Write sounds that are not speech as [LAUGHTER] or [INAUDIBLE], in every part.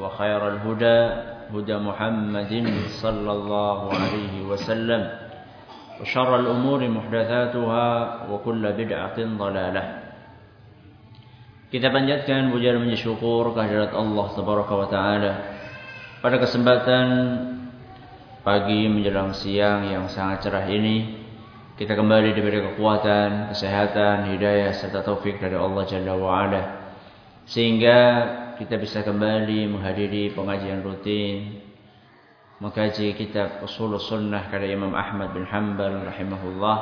وخير الهدى هدى محمد صلى الله عليه وسلم وشر الأمور محدثاتها وكل بدعة ضلالة Kita panjatkan puja dan syukur kehadirat Allah Tabaraka wa taala. Pada kesempatan pagi menjelang siang yang sangat cerah ini, kita kembali diberi kekuatan, kesehatan, hidayah serta taufik dari Allah Jalla wa ala. Sehingga kita bisa kembali menghadiri pengajian rutin mengkaji kitab Usul Sunnah karya Imam Ahmad bin Hanbal rahimahullah.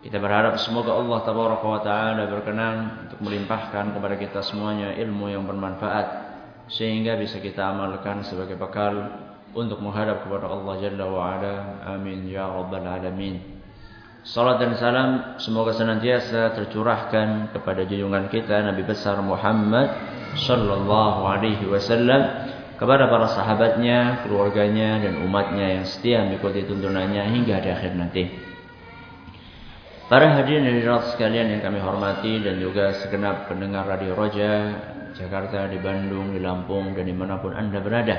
Kita berharap semoga Allah tabaraka wa taala berkenan untuk melimpahkan kepada kita semuanya ilmu yang bermanfaat sehingga bisa kita amalkan sebagai bekal untuk menghadap kepada Allah Jalla wa ala. Amin ya rabbal alamin. Salat dan salam semoga senantiasa tercurahkan kepada junjungan kita Nabi besar Muhammad sallallahu alaihi wasallam kepada para sahabatnya, keluarganya dan umatnya yang setia mengikuti tuntunannya hingga di akhir nanti. Para hadirin dan hadirat sekalian yang kami hormati dan juga segenap pendengar Radio Roja, Jakarta, di Bandung, di Lampung dan di mana pun Anda berada.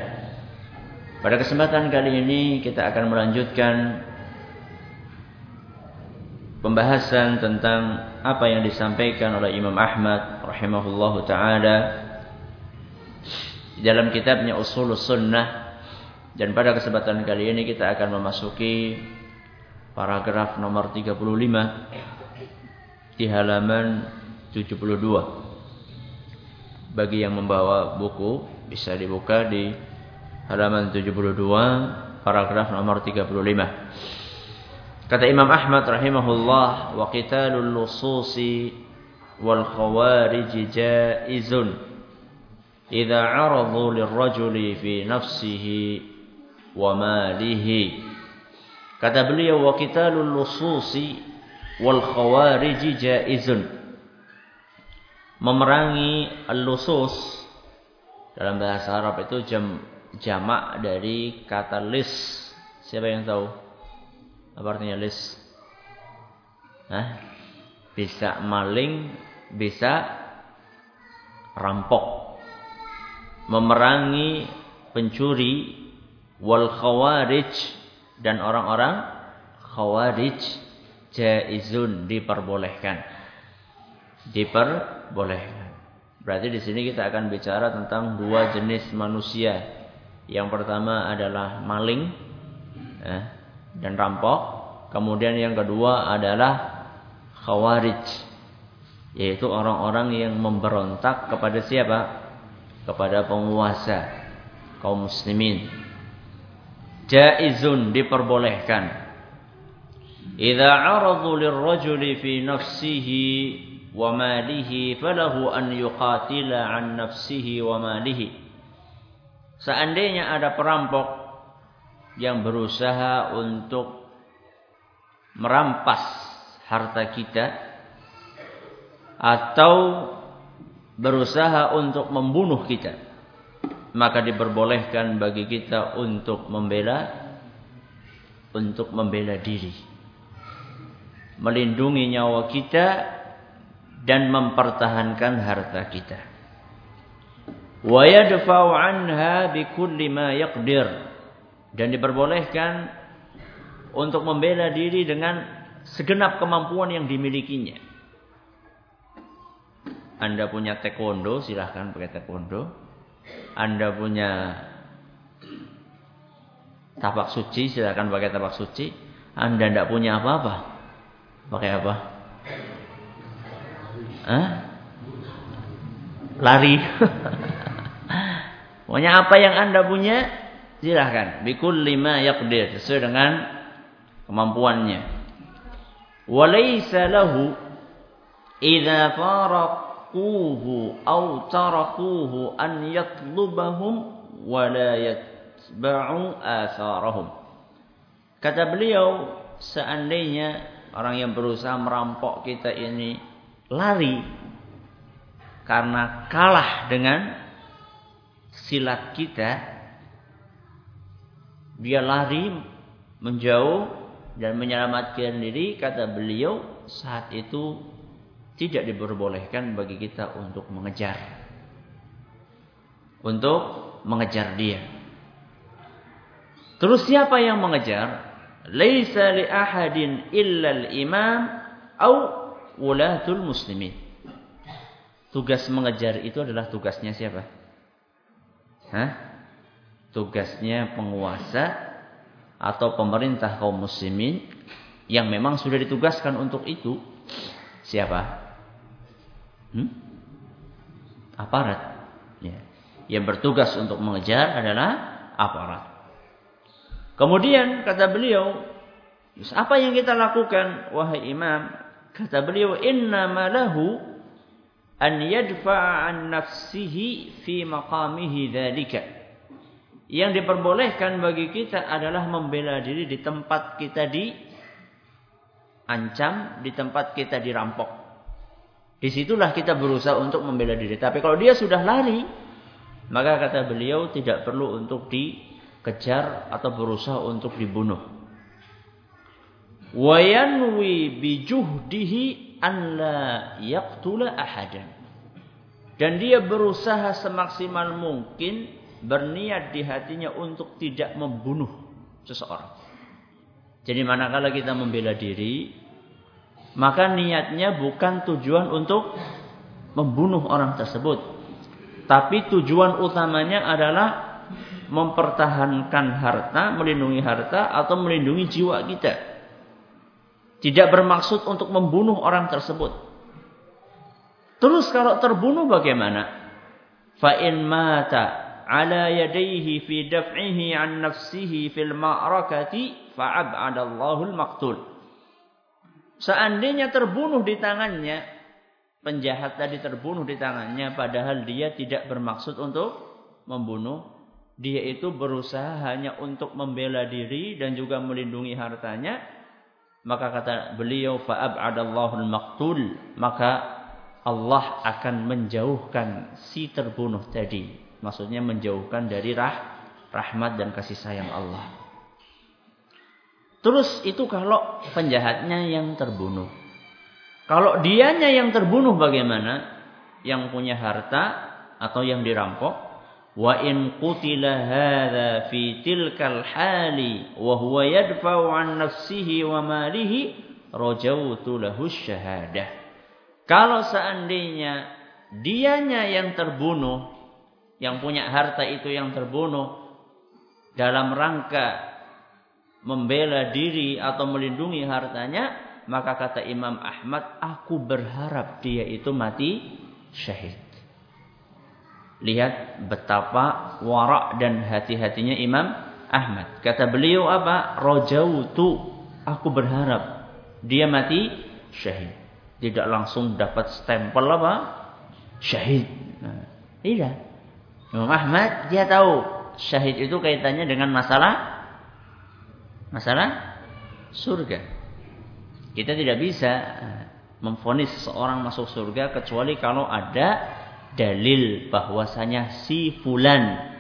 Pada kesempatan kali ini kita akan melanjutkan pembahasan tentang apa yang disampaikan oleh Imam Ahmad rahimahullahu taala dalam kitabnya Usulus Sunnah dan pada kesempatan kali ini kita akan memasuki paragraf nomor 35 di halaman 72. Bagi yang membawa buku bisa dibuka di halaman 72 paragraf nomor 35. Kata Imam Ahmad rahimahullah wa qitalul lususi wal khawarij jaizun idza 'aradu lirrajuli fi nafsihi wa malihi Kata beliau wa qitalul lususi wal khawarij jaizun. Memerangi al-lusus dalam bahasa Arab itu jam, jamak dari kata lis. Siapa yang tahu? Apa artinya lis? Hah? Bisa maling, bisa rampok. Memerangi pencuri wal khawarij dan orang-orang khawarij jaizun diperbolehkan. Diperbolehkan. Berarti di sini kita akan bicara tentang dua jenis manusia. Yang pertama adalah maling eh, dan rampok. Kemudian yang kedua adalah khawarij. Yaitu orang-orang yang memberontak kepada siapa? Kepada penguasa kaum muslimin jaizun diperbolehkan. Idza 'aradu lirrajuli fi nafsihi wa malihi falahu an yuqatila an nafsihi wa malihi. Seandainya ada perampok yang berusaha untuk merampas harta kita atau berusaha untuk membunuh kita maka diperbolehkan bagi kita untuk membela untuk membela diri. melindungi nyawa kita dan mempertahankan harta kita. Wa yadfa'u 'anha bikulli ma yaqdir dan diperbolehkan untuk membela diri dengan segenap kemampuan yang dimilikinya. Anda punya taekwondo, silahkan pakai taekwondo. Anda punya tapak suci, silahkan pakai tapak suci. Anda tidak punya apa-apa, pakai apa? Hah? Lari. [LAUGHS] Pokoknya apa yang Anda punya, silahkan. Bikul lima yakdir. Sesuai dengan kemampuannya. Walaysa lahu idza faraquhu aw tarakuhu an yatlubahum wa la yatba'u atharahum. Kata beliau, seandainya orang yang berusaha merampok kita ini lari karena kalah dengan silat kita, dia lari menjauh dan menyelamatkan diri, kata beliau saat itu tidak diperbolehkan bagi kita untuk mengejar. Untuk mengejar dia. Terus siapa yang mengejar? Laisa li ahadin illa al-imam au wulatul muslimin. Tugas mengejar itu adalah tugasnya siapa? Hah? Tugasnya penguasa atau pemerintah kaum muslimin yang memang sudah ditugaskan untuk itu. Siapa? Hmm? Aparat. Ya. Yang bertugas untuk mengejar adalah aparat. Kemudian kata beliau, apa yang kita lakukan wahai imam? Kata beliau, inna malahu an yadfa'a an nafsihi fi maqamihi dzalika. Yang diperbolehkan bagi kita adalah membela diri di tempat kita di ancam, di tempat kita dirampok. Di situlah kita berusaha untuk membela diri. Tapi kalau dia sudah lari, maka kata beliau tidak perlu untuk dikejar atau berusaha untuk dibunuh. Wayanwi bijuhdihi an la yaqtula ahadan. Dan dia berusaha semaksimal mungkin berniat di hatinya untuk tidak membunuh seseorang. Jadi manakala kita membela diri, maka niatnya bukan tujuan untuk membunuh orang tersebut. Tapi tujuan utamanya adalah mempertahankan harta, melindungi harta atau melindungi jiwa kita. Tidak bermaksud untuk membunuh orang tersebut. Terus kalau terbunuh bagaimana? Fa in mata ala yadayhi fi daf'ihi an nafsihi fil ma'rakati fa'ab'adallahu al-maqtul. Seandainya terbunuh di tangannya, penjahat tadi terbunuh di tangannya padahal dia tidak bermaksud untuk membunuh, dia itu berusaha hanya untuk membela diri dan juga melindungi hartanya, maka kata beliau fa'ab'adallahu al-maqtul maka Allah akan menjauhkan si terbunuh tadi. Maksudnya menjauhkan dari rah, rahmat dan kasih sayang Allah terus itu kalau penjahatnya yang terbunuh. Kalau dianya yang terbunuh bagaimana? Yang punya harta atau yang dirampok? Wa in qutila hadha fi tilkal hali wa huwa yadfa'u an nafsihi wa malihi rajautu lahu syahadah. Kalau seandainya dianya yang terbunuh, yang punya harta itu yang terbunuh dalam rangka membela diri atau melindungi hartanya, maka kata Imam Ahmad, aku berharap dia itu mati syahid. Lihat betapa warak dan hati-hatinya Imam Ahmad. Kata beliau apa? Rojautu. Aku berharap dia mati syahid. Tidak langsung dapat stempel apa? Syahid. Nah, tidak. Imam Ahmad dia tahu syahid itu kaitannya dengan masalah masalah surga. Kita tidak bisa eh, memfonis seorang masuk surga kecuali kalau ada dalil bahwasanya si fulan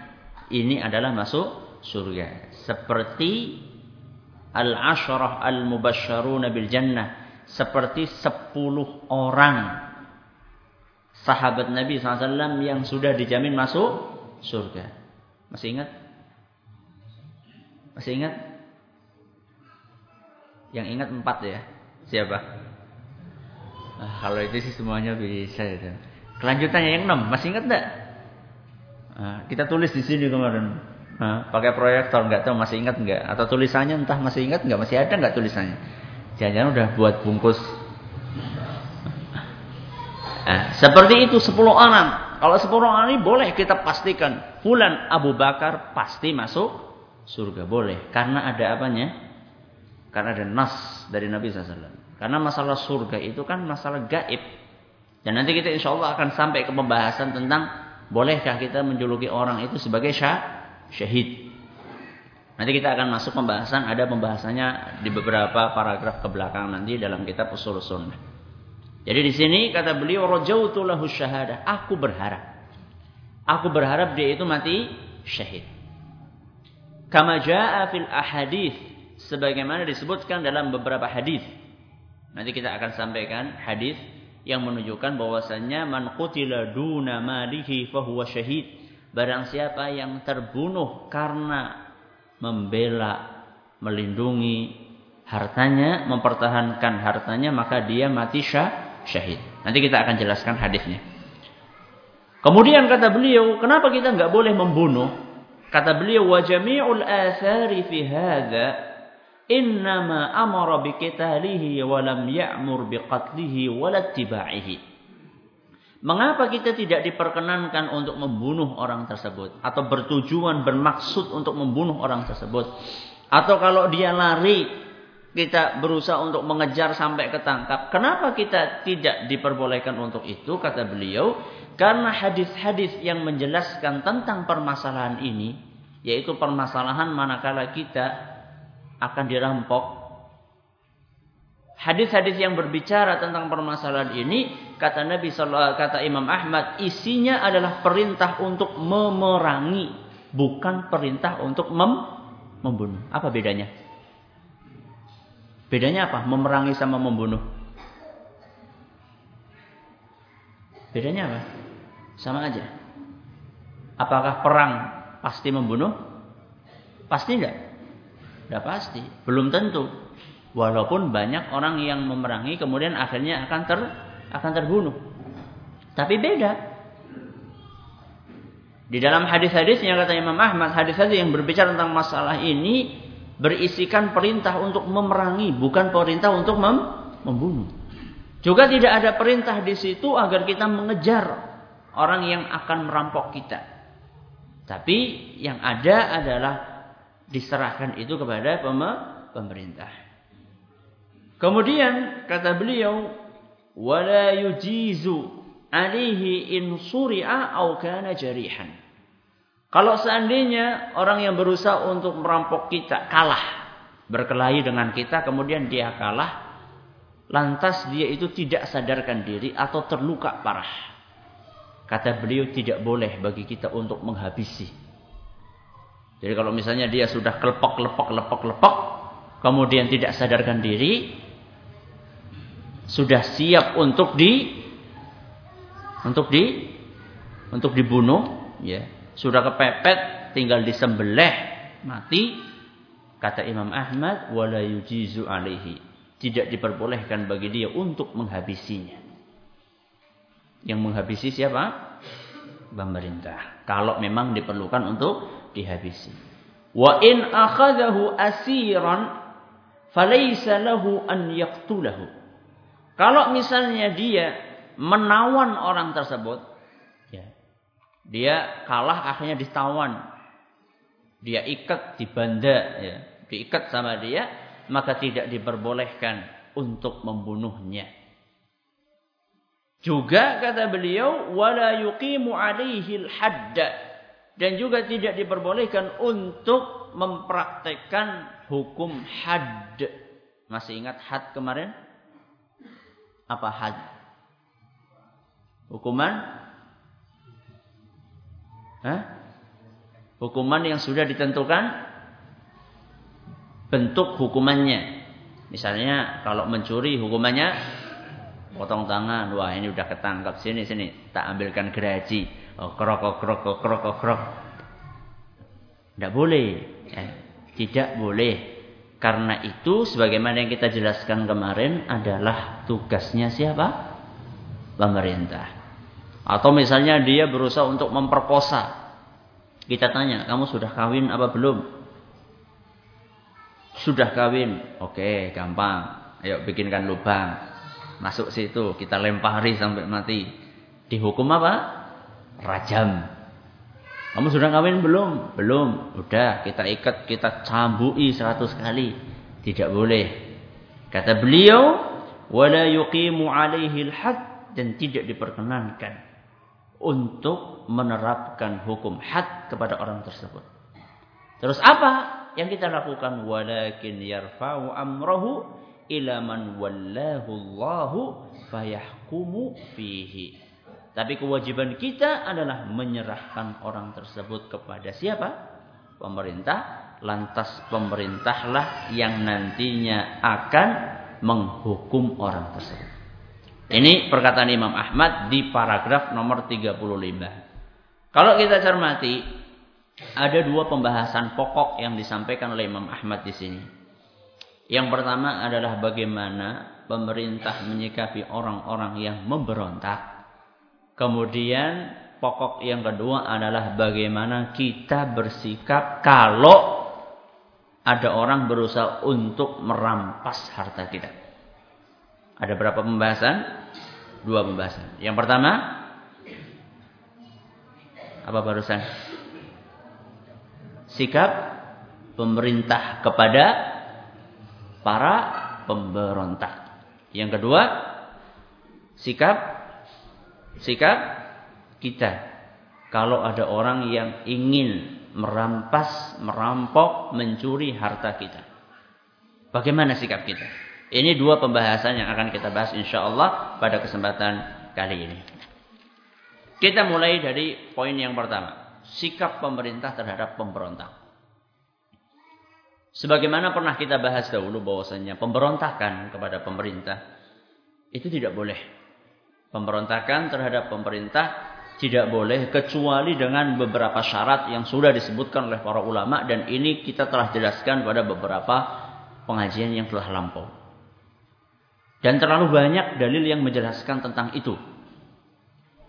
ini adalah masuk surga. Seperti al-asyrah al-mubasysyaruna bil jannah seperti sepuluh orang sahabat Nabi SAW yang sudah dijamin masuk surga. Masih ingat? Masih ingat? Yang ingat empat ya. Siapa? Nah, kalau itu sih semuanya bisa. Ya. Kelanjutannya yang enam. Masih ingat enggak? Nah, kita tulis di sini kemarin. Nah, pakai proyektor nggak tahu masih ingat nggak? Atau tulisannya entah masih ingat nggak? Masih ada nggak tulisannya? Jangan-jangan udah buat bungkus Nah, seperti itu 10 orang. Kalau 10 orang ini boleh kita pastikan. Fulan Abu Bakar pasti masuk surga. Boleh. Karena ada apanya? Karena ada nas dari Nabi SAW. Karena masalah surga itu kan masalah gaib. Dan nanti kita insya Allah akan sampai ke pembahasan tentang bolehkah kita menjuluki orang itu sebagai syah, syahid. Nanti kita akan masuk pembahasan, ada pembahasannya di beberapa paragraf ke belakang nanti dalam kitab Usul Sunnah. Jadi di sini kata beliau rajautu lahu syahadah. Aku berharap. Aku berharap dia itu mati syahid. Kama jaa fil ahadith sebagaimana disebutkan dalam beberapa hadis. Nanti kita akan sampaikan hadis yang menunjukkan bahwasannya man qutila duna malihi fahuwa syahid. Barang siapa yang terbunuh karena membela, melindungi hartanya, mempertahankan hartanya, maka dia mati syah, syahid. Nanti kita akan jelaskan hadisnya. Kemudian kata beliau, kenapa kita nggak boleh membunuh? Kata beliau, wa jami'ul athari fi hadza innama amara bi qitalihi wa lam ya'mur bi qatlihi wa lattiba'ihi. Mengapa kita tidak diperkenankan untuk membunuh orang tersebut atau bertujuan bermaksud untuk membunuh orang tersebut? Atau kalau dia lari kita berusaha untuk mengejar sampai ketangkap. Kenapa kita tidak diperbolehkan untuk itu? Kata beliau, karena hadis-hadis yang menjelaskan tentang permasalahan ini, yaitu permasalahan manakala kita akan dirampok. Hadis-hadis yang berbicara tentang permasalahan ini, kata Nabi kata Imam Ahmad, isinya adalah perintah untuk memerangi, bukan perintah untuk mem membunuh. Apa bedanya? Bedanya apa? Memerangi sama membunuh. Bedanya apa? Sama aja. Apakah perang pasti membunuh? Pasti enggak? Enggak pasti. Belum tentu. Walaupun banyak orang yang memerangi kemudian akhirnya akan ter akan terbunuh. Tapi beda. Di dalam hadis-hadis yang kata Imam Ahmad, hadis-hadis yang berbicara tentang masalah ini berisikan perintah untuk memerangi, bukan perintah untuk mem membunuh. Juga tidak ada perintah di situ agar kita mengejar orang yang akan merampok kita. Tapi yang ada adalah diserahkan itu kepada pemerintah. Kemudian kata beliau, wala yujizu alihi in suri'a au kana jarihan. Kalau seandainya orang yang berusaha untuk merampok kita kalah, berkelahi dengan kita, kemudian dia kalah, lantas dia itu tidak sadarkan diri atau terluka parah. Kata beliau tidak boleh bagi kita untuk menghabisi. Jadi kalau misalnya dia sudah kelepok, kelepok, kelepok, kelepok, kemudian tidak sadarkan diri, sudah siap untuk di untuk di untuk dibunuh, ya. Sudah kepepet tinggal disembelih mati kata Imam Ahmad wala yujizu alaihi. Tidak diperbolehkan bagi dia untuk menghabisinya. Yang menghabisi siapa? Pemerintah. Kalau memang diperlukan untuk dihabisi wa in akhadahu asiran falaysa lahu an yaqtulahu kalau misalnya dia menawan orang tersebut dia kalah akhirnya ditawan. Dia ikat di banda ya, diikat sama dia, maka tidak diperbolehkan untuk membunuhnya. Juga kata beliau wala yuqimu alaihi hadda dan juga tidak diperbolehkan untuk mempraktekkan hukum had. Masih ingat had kemarin? Apa had? Hukuman Hah? Hukuman yang sudah ditentukan bentuk hukumannya. Misalnya kalau mencuri hukumannya potong tangan. Wah ini udah ketangkap sini sini. Tak ambilkan geraji. Oh krok krok krok krok. Tidak boleh. Ya. Tidak boleh. Karena itu sebagaimana yang kita jelaskan kemarin adalah tugasnya siapa? Pemerintah. Atau misalnya dia berusaha untuk memperkosa. Kita tanya, kamu sudah kawin apa belum? Sudah kawin. Oke, gampang. Ayo bikinkan lubang. Masuk situ, kita lempari sampai mati. Dihukum apa? Rajam. Kamu sudah kawin belum? Belum. Udah, kita ikat, kita cambui seratus kali. Tidak boleh. Kata beliau, wala yuqimu alaihi had dan tidak diperkenankan untuk menerapkan hukum had kepada orang tersebut. Terus apa? yang kita lakukan walakin yarfa'u amrahu ila man wallahu Allahu fayahkumu fihi. Tapi kewajiban kita adalah menyerahkan orang tersebut kepada siapa? Pemerintah. Lantas pemerintahlah yang nantinya akan menghukum orang tersebut. Ini perkataan Imam Ahmad di paragraf nomor 35. Kalau kita cermati ada dua pembahasan pokok yang disampaikan oleh Imam Ahmad di sini. Yang pertama adalah bagaimana pemerintah menyikapi orang-orang yang memberontak. Kemudian pokok yang kedua adalah bagaimana kita bersikap kalau ada orang berusaha untuk merampas harta kita. Ada berapa pembahasan? Dua pembahasan. Yang pertama apa barusan? sikap pemerintah kepada para pemberontak. Yang kedua, sikap sikap kita. Kalau ada orang yang ingin merampas, merampok, mencuri harta kita. Bagaimana sikap kita? Ini dua pembahasan yang akan kita bahas insya Allah pada kesempatan kali ini. Kita mulai dari poin yang pertama sikap pemerintah terhadap pemberontak. Sebagaimana pernah kita bahas dahulu bahwasanya pemberontakan kepada pemerintah itu tidak boleh. Pemberontakan terhadap pemerintah tidak boleh kecuali dengan beberapa syarat yang sudah disebutkan oleh para ulama dan ini kita telah jelaskan pada beberapa pengajian yang telah lampau. Dan terlalu banyak dalil yang menjelaskan tentang itu.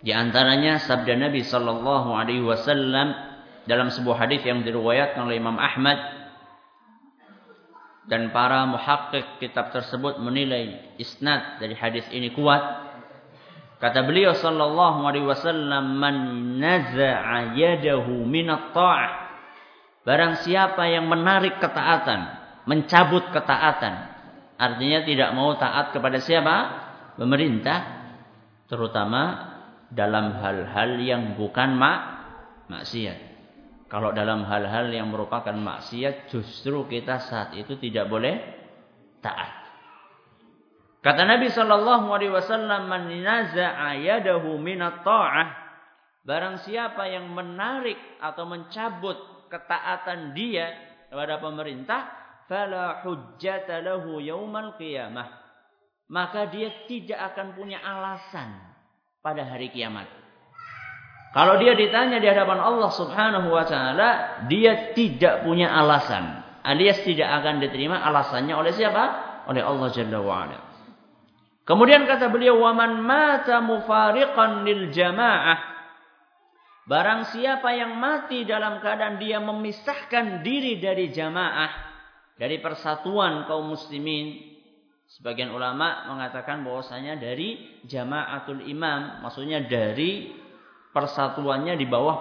Di antaranya sabda Nabi sallallahu alaihi wasallam dalam sebuah hadis yang diriwayatkan oleh Imam Ahmad dan para muhakkik kitab tersebut menilai isnad dari hadis ini kuat. Kata beliau sallallahu alaihi wasallam man naza'a yadahu min at-ta'ah Barang siapa yang menarik ketaatan, mencabut ketaatan, artinya tidak mau taat kepada siapa? Pemerintah, terutama dalam hal-hal yang bukan mak maksiat. Kalau dalam hal-hal yang merupakan maksiat justru kita saat itu tidak boleh taat. Kata Nabi sallallahu alaihi wasallam man naza'a yadahu minat ta'ah barang siapa yang menarik atau mencabut ketaatan dia kepada pemerintah fala hujjata lahu yaumal qiyamah maka dia tidak akan punya alasan pada hari kiamat. Kalau dia ditanya di hadapan Allah Subhanahu wa taala, dia tidak punya alasan, alias tidak akan diterima alasannya oleh siapa? Oleh Allah Jalla wa ala. Kemudian kata beliau, "Waman mata mufariqan lil jamaah" Barang siapa yang mati dalam keadaan dia memisahkan diri dari jamaah, dari persatuan kaum muslimin, Sebagian ulama mengatakan bahwasanya dari jamaatul imam, maksudnya dari persatuannya di bawah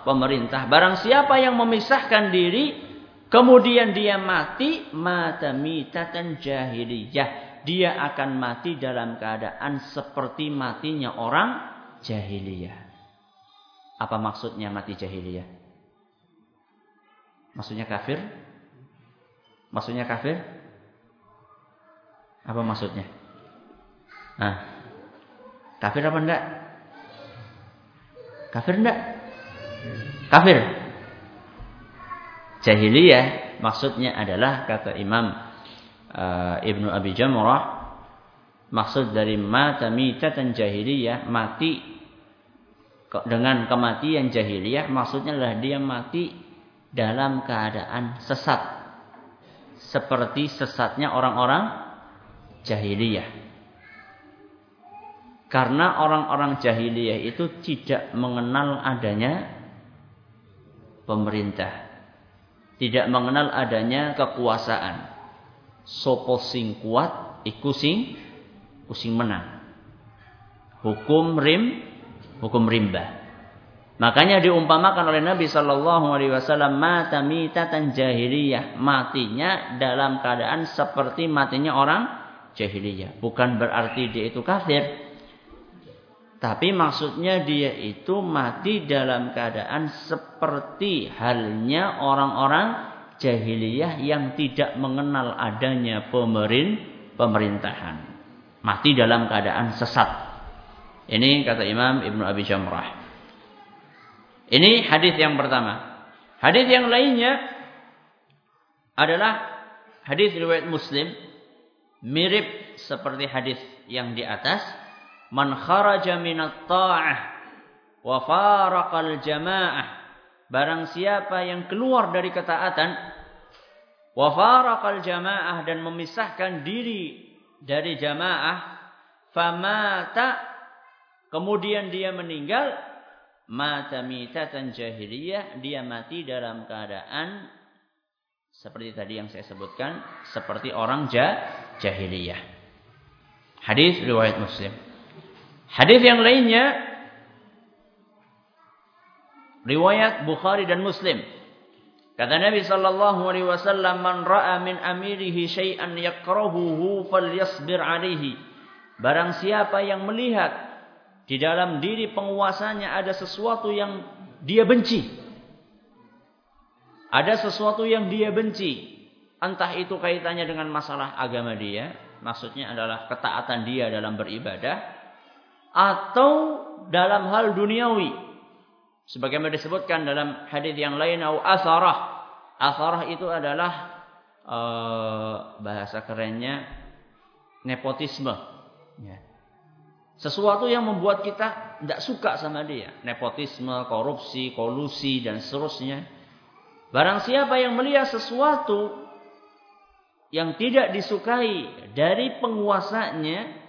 pemerintah. Barang siapa yang memisahkan diri, kemudian dia mati, mata mitatan jahiliyah. Dia akan mati dalam keadaan seperti matinya orang jahiliyah. Apa maksudnya mati jahiliyah? Maksudnya kafir? Maksudnya kafir? Apa maksudnya? Nah, kafir apa enggak? Kafir enggak? Kafir. Jahiliyah maksudnya adalah kata Imam uh, Ibnu Abi Jamrah maksud dari mata mitatan jahiliyah mati dengan kematian jahiliyah maksudnya adalah dia mati dalam keadaan sesat. Seperti sesatnya orang-orang jahiliyah. Karena orang-orang jahiliyah itu tidak mengenal adanya pemerintah. Tidak mengenal adanya kekuasaan sopo sing kuat iku sing sing menang. Hukum rim, hukum rimba. Makanya diumpamakan oleh Nabi Shallallahu Alaihi Wasallam mata mitatan jahiliyah matinya dalam keadaan seperti matinya orang jahiliyah. Bukan berarti dia itu kafir, tapi maksudnya dia itu mati dalam keadaan seperti halnya orang-orang jahiliyah yang tidak mengenal adanya pemerin pemerintahan. Mati dalam keadaan sesat. Ini kata Imam Ibnu Abi Jamrah. Ini hadis yang pertama. Hadis yang lainnya adalah hadis riwayat Muslim mirip seperti hadis yang di atas. Man kharaja minat ta'ah wa faraqal jamaah Barang siapa yang keluar dari ketaatan wa faraqal jamaah dan memisahkan diri dari jamaah famata kemudian dia meninggal mata mitatan jahiliyah dia mati dalam keadaan seperti tadi yang saya sebutkan seperti orang jahiliyah hadis riwayat muslim hadis yang lainnya Riwayat Bukhari dan Muslim. Kata Nabi sallallahu alaihi wasallam, "Man ra'a min amirihi syai'an yakrahuhu falyasbir alaihi." Barang siapa yang melihat di dalam diri penguasanya ada sesuatu yang dia benci. Ada sesuatu yang dia benci. Entah itu kaitannya dengan masalah agama dia, maksudnya adalah ketaatan dia dalam beribadah atau dalam hal duniawi, Sebagaimana disebutkan dalam hadis yang lain au asarah. Asarah itu adalah uh, bahasa kerennya nepotisme. Ya. Sesuatu yang membuat kita tidak suka sama dia. Nepotisme, korupsi, kolusi, dan seterusnya. Barang siapa yang melihat sesuatu yang tidak disukai dari penguasanya,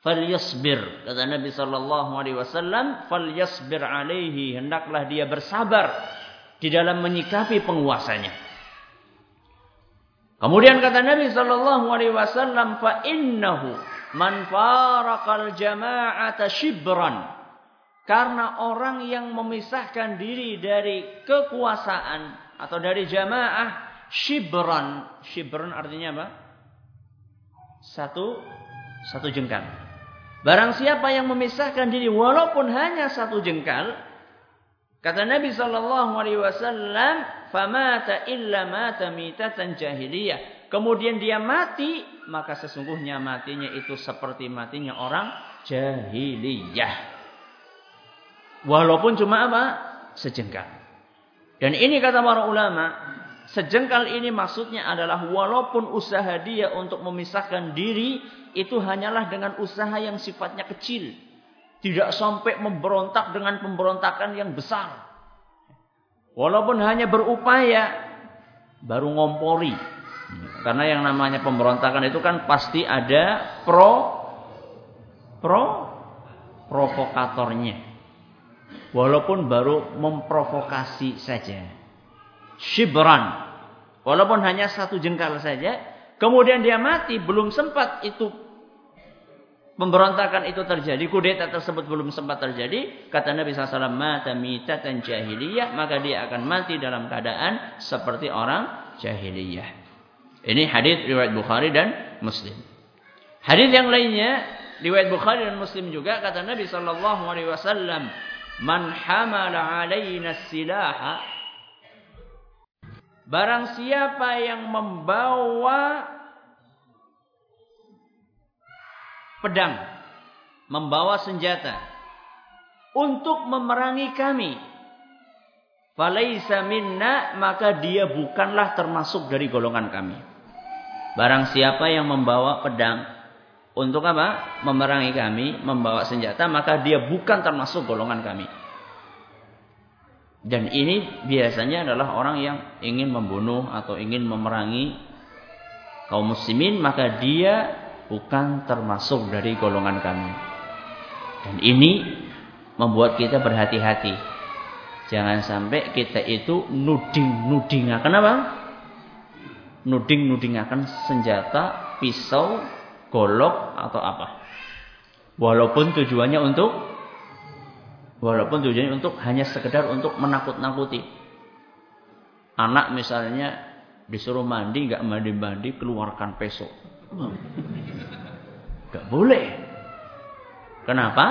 falyasbir. Kata Nabi sallallahu alaihi wasallam falyasbir alaihi. Hendaklah dia bersabar di dalam menyikapi penguasanya. Kemudian kata Nabi sallallahu alaihi wasallam fa innahu man faraqal jama'ata shibran. Karena orang yang memisahkan diri dari kekuasaan atau dari jamaah shibran. Shibran artinya apa? Satu satu jengkal Barang siapa yang memisahkan diri walaupun hanya satu jengkal, kata Nabi sallallahu alaihi wasallam, "Famata illa mata mitatan jahiliyah." Kemudian dia mati, maka sesungguhnya matinya itu seperti matinya orang jahiliyah. Walaupun cuma apa? Sejengkal. Dan ini kata para ulama, sejengkal ini maksudnya adalah walaupun usaha dia untuk memisahkan diri itu hanyalah dengan usaha yang sifatnya kecil. Tidak sampai memberontak dengan pemberontakan yang besar. Walaupun hanya berupaya baru ngompori. Karena yang namanya pemberontakan itu kan pasti ada pro pro provokatornya. Walaupun baru memprovokasi saja. Shibran. Walaupun hanya satu jengkal saja, Kemudian dia mati, belum sempat itu pemberontakan itu terjadi, kudeta tersebut belum sempat terjadi, kata Nabi SAW, mata mitatan jahiliyah, maka dia akan mati dalam keadaan seperti orang jahiliyah. Ini hadis riwayat Bukhari dan Muslim. Hadis yang lainnya riwayat Bukhari dan Muslim juga kata Nabi sallallahu alaihi wasallam, "Man hamala alaina silaha Barang siapa yang membawa pedang, membawa senjata untuk memerangi kami, falaisa minna, maka dia bukanlah termasuk dari golongan kami. Barang siapa yang membawa pedang untuk apa? Memerangi kami, membawa senjata, maka dia bukan termasuk golongan kami. Dan ini biasanya adalah orang yang ingin membunuh atau ingin memerangi kaum muslimin, maka dia bukan termasuk dari golongan kami. Dan ini membuat kita berhati-hati. Jangan sampai kita itu nuding-nudingakan Kenapa? Nuding-nudingakan senjata, pisau, golok atau apa. Walaupun tujuannya untuk walaupun tujuannya untuk hanya sekedar untuk menakut-nakuti. Anak misalnya disuruh mandi nggak mandi-mandi keluarkan peso. Gak boleh. Kenapa?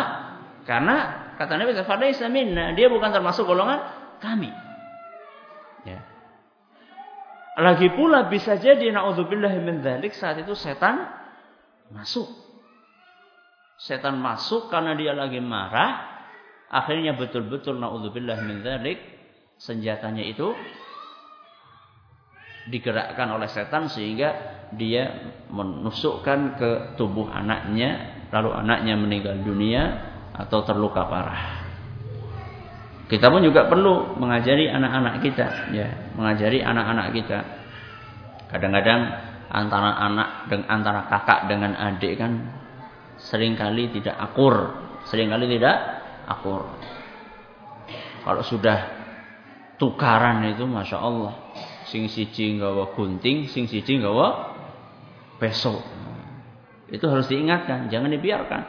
Karena kata Nabi Fadaisa dia bukan termasuk golongan kami. Ya. Lagi pula bisa jadi naudzubillah min saat itu setan masuk. Setan masuk karena dia lagi marah, akhirnya betul-betul naudzubillah min dzalik senjatanya itu digerakkan oleh setan sehingga dia menusukkan ke tubuh anaknya lalu anaknya meninggal dunia atau terluka parah. Kita pun juga perlu mengajari anak-anak kita ya, mengajari anak-anak kita. Kadang-kadang antara anak dengan antara kakak dengan adik kan sering kali tidak akur, sering kali tidak akur. Kalau sudah tukaran itu masya Allah sing siji nggawa gunting, sing siji nggawa besok. Itu harus diingatkan, jangan dibiarkan.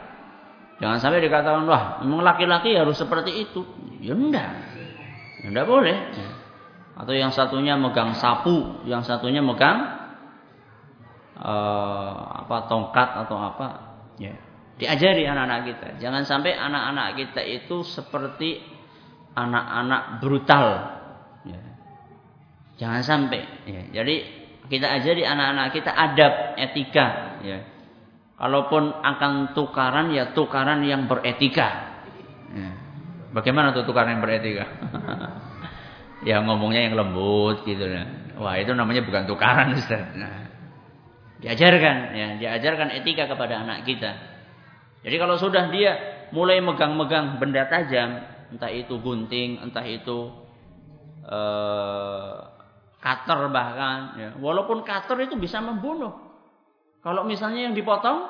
Jangan sampai dikatakan, wah, memang laki-laki harus seperti itu. Ya enggak. Ya enggak boleh. Atau yang satunya megang sapu, yang satunya megang uh, apa tongkat atau apa. Ya. Diajari anak-anak kita. Jangan sampai anak-anak kita itu seperti anak-anak brutal Jangan sampai. Ya. Jadi kita ajari anak-anak kita adab, etika. Ya. Kalaupun akan tukaran, ya tukaran yang beretika. Ya. Bagaimana tuh tukaran yang beretika? [LAUGHS] ya ngomongnya yang lembut gitu. Ya. Wah itu namanya bukan tukaran Ustaz. Nah, diajarkan, ya, diajarkan etika kepada anak kita. Jadi kalau sudah dia mulai megang-megang benda tajam, entah itu gunting, entah itu uh, Cutter bahkan. Ya. Walaupun cutter itu bisa membunuh. Kalau misalnya yang dipotong,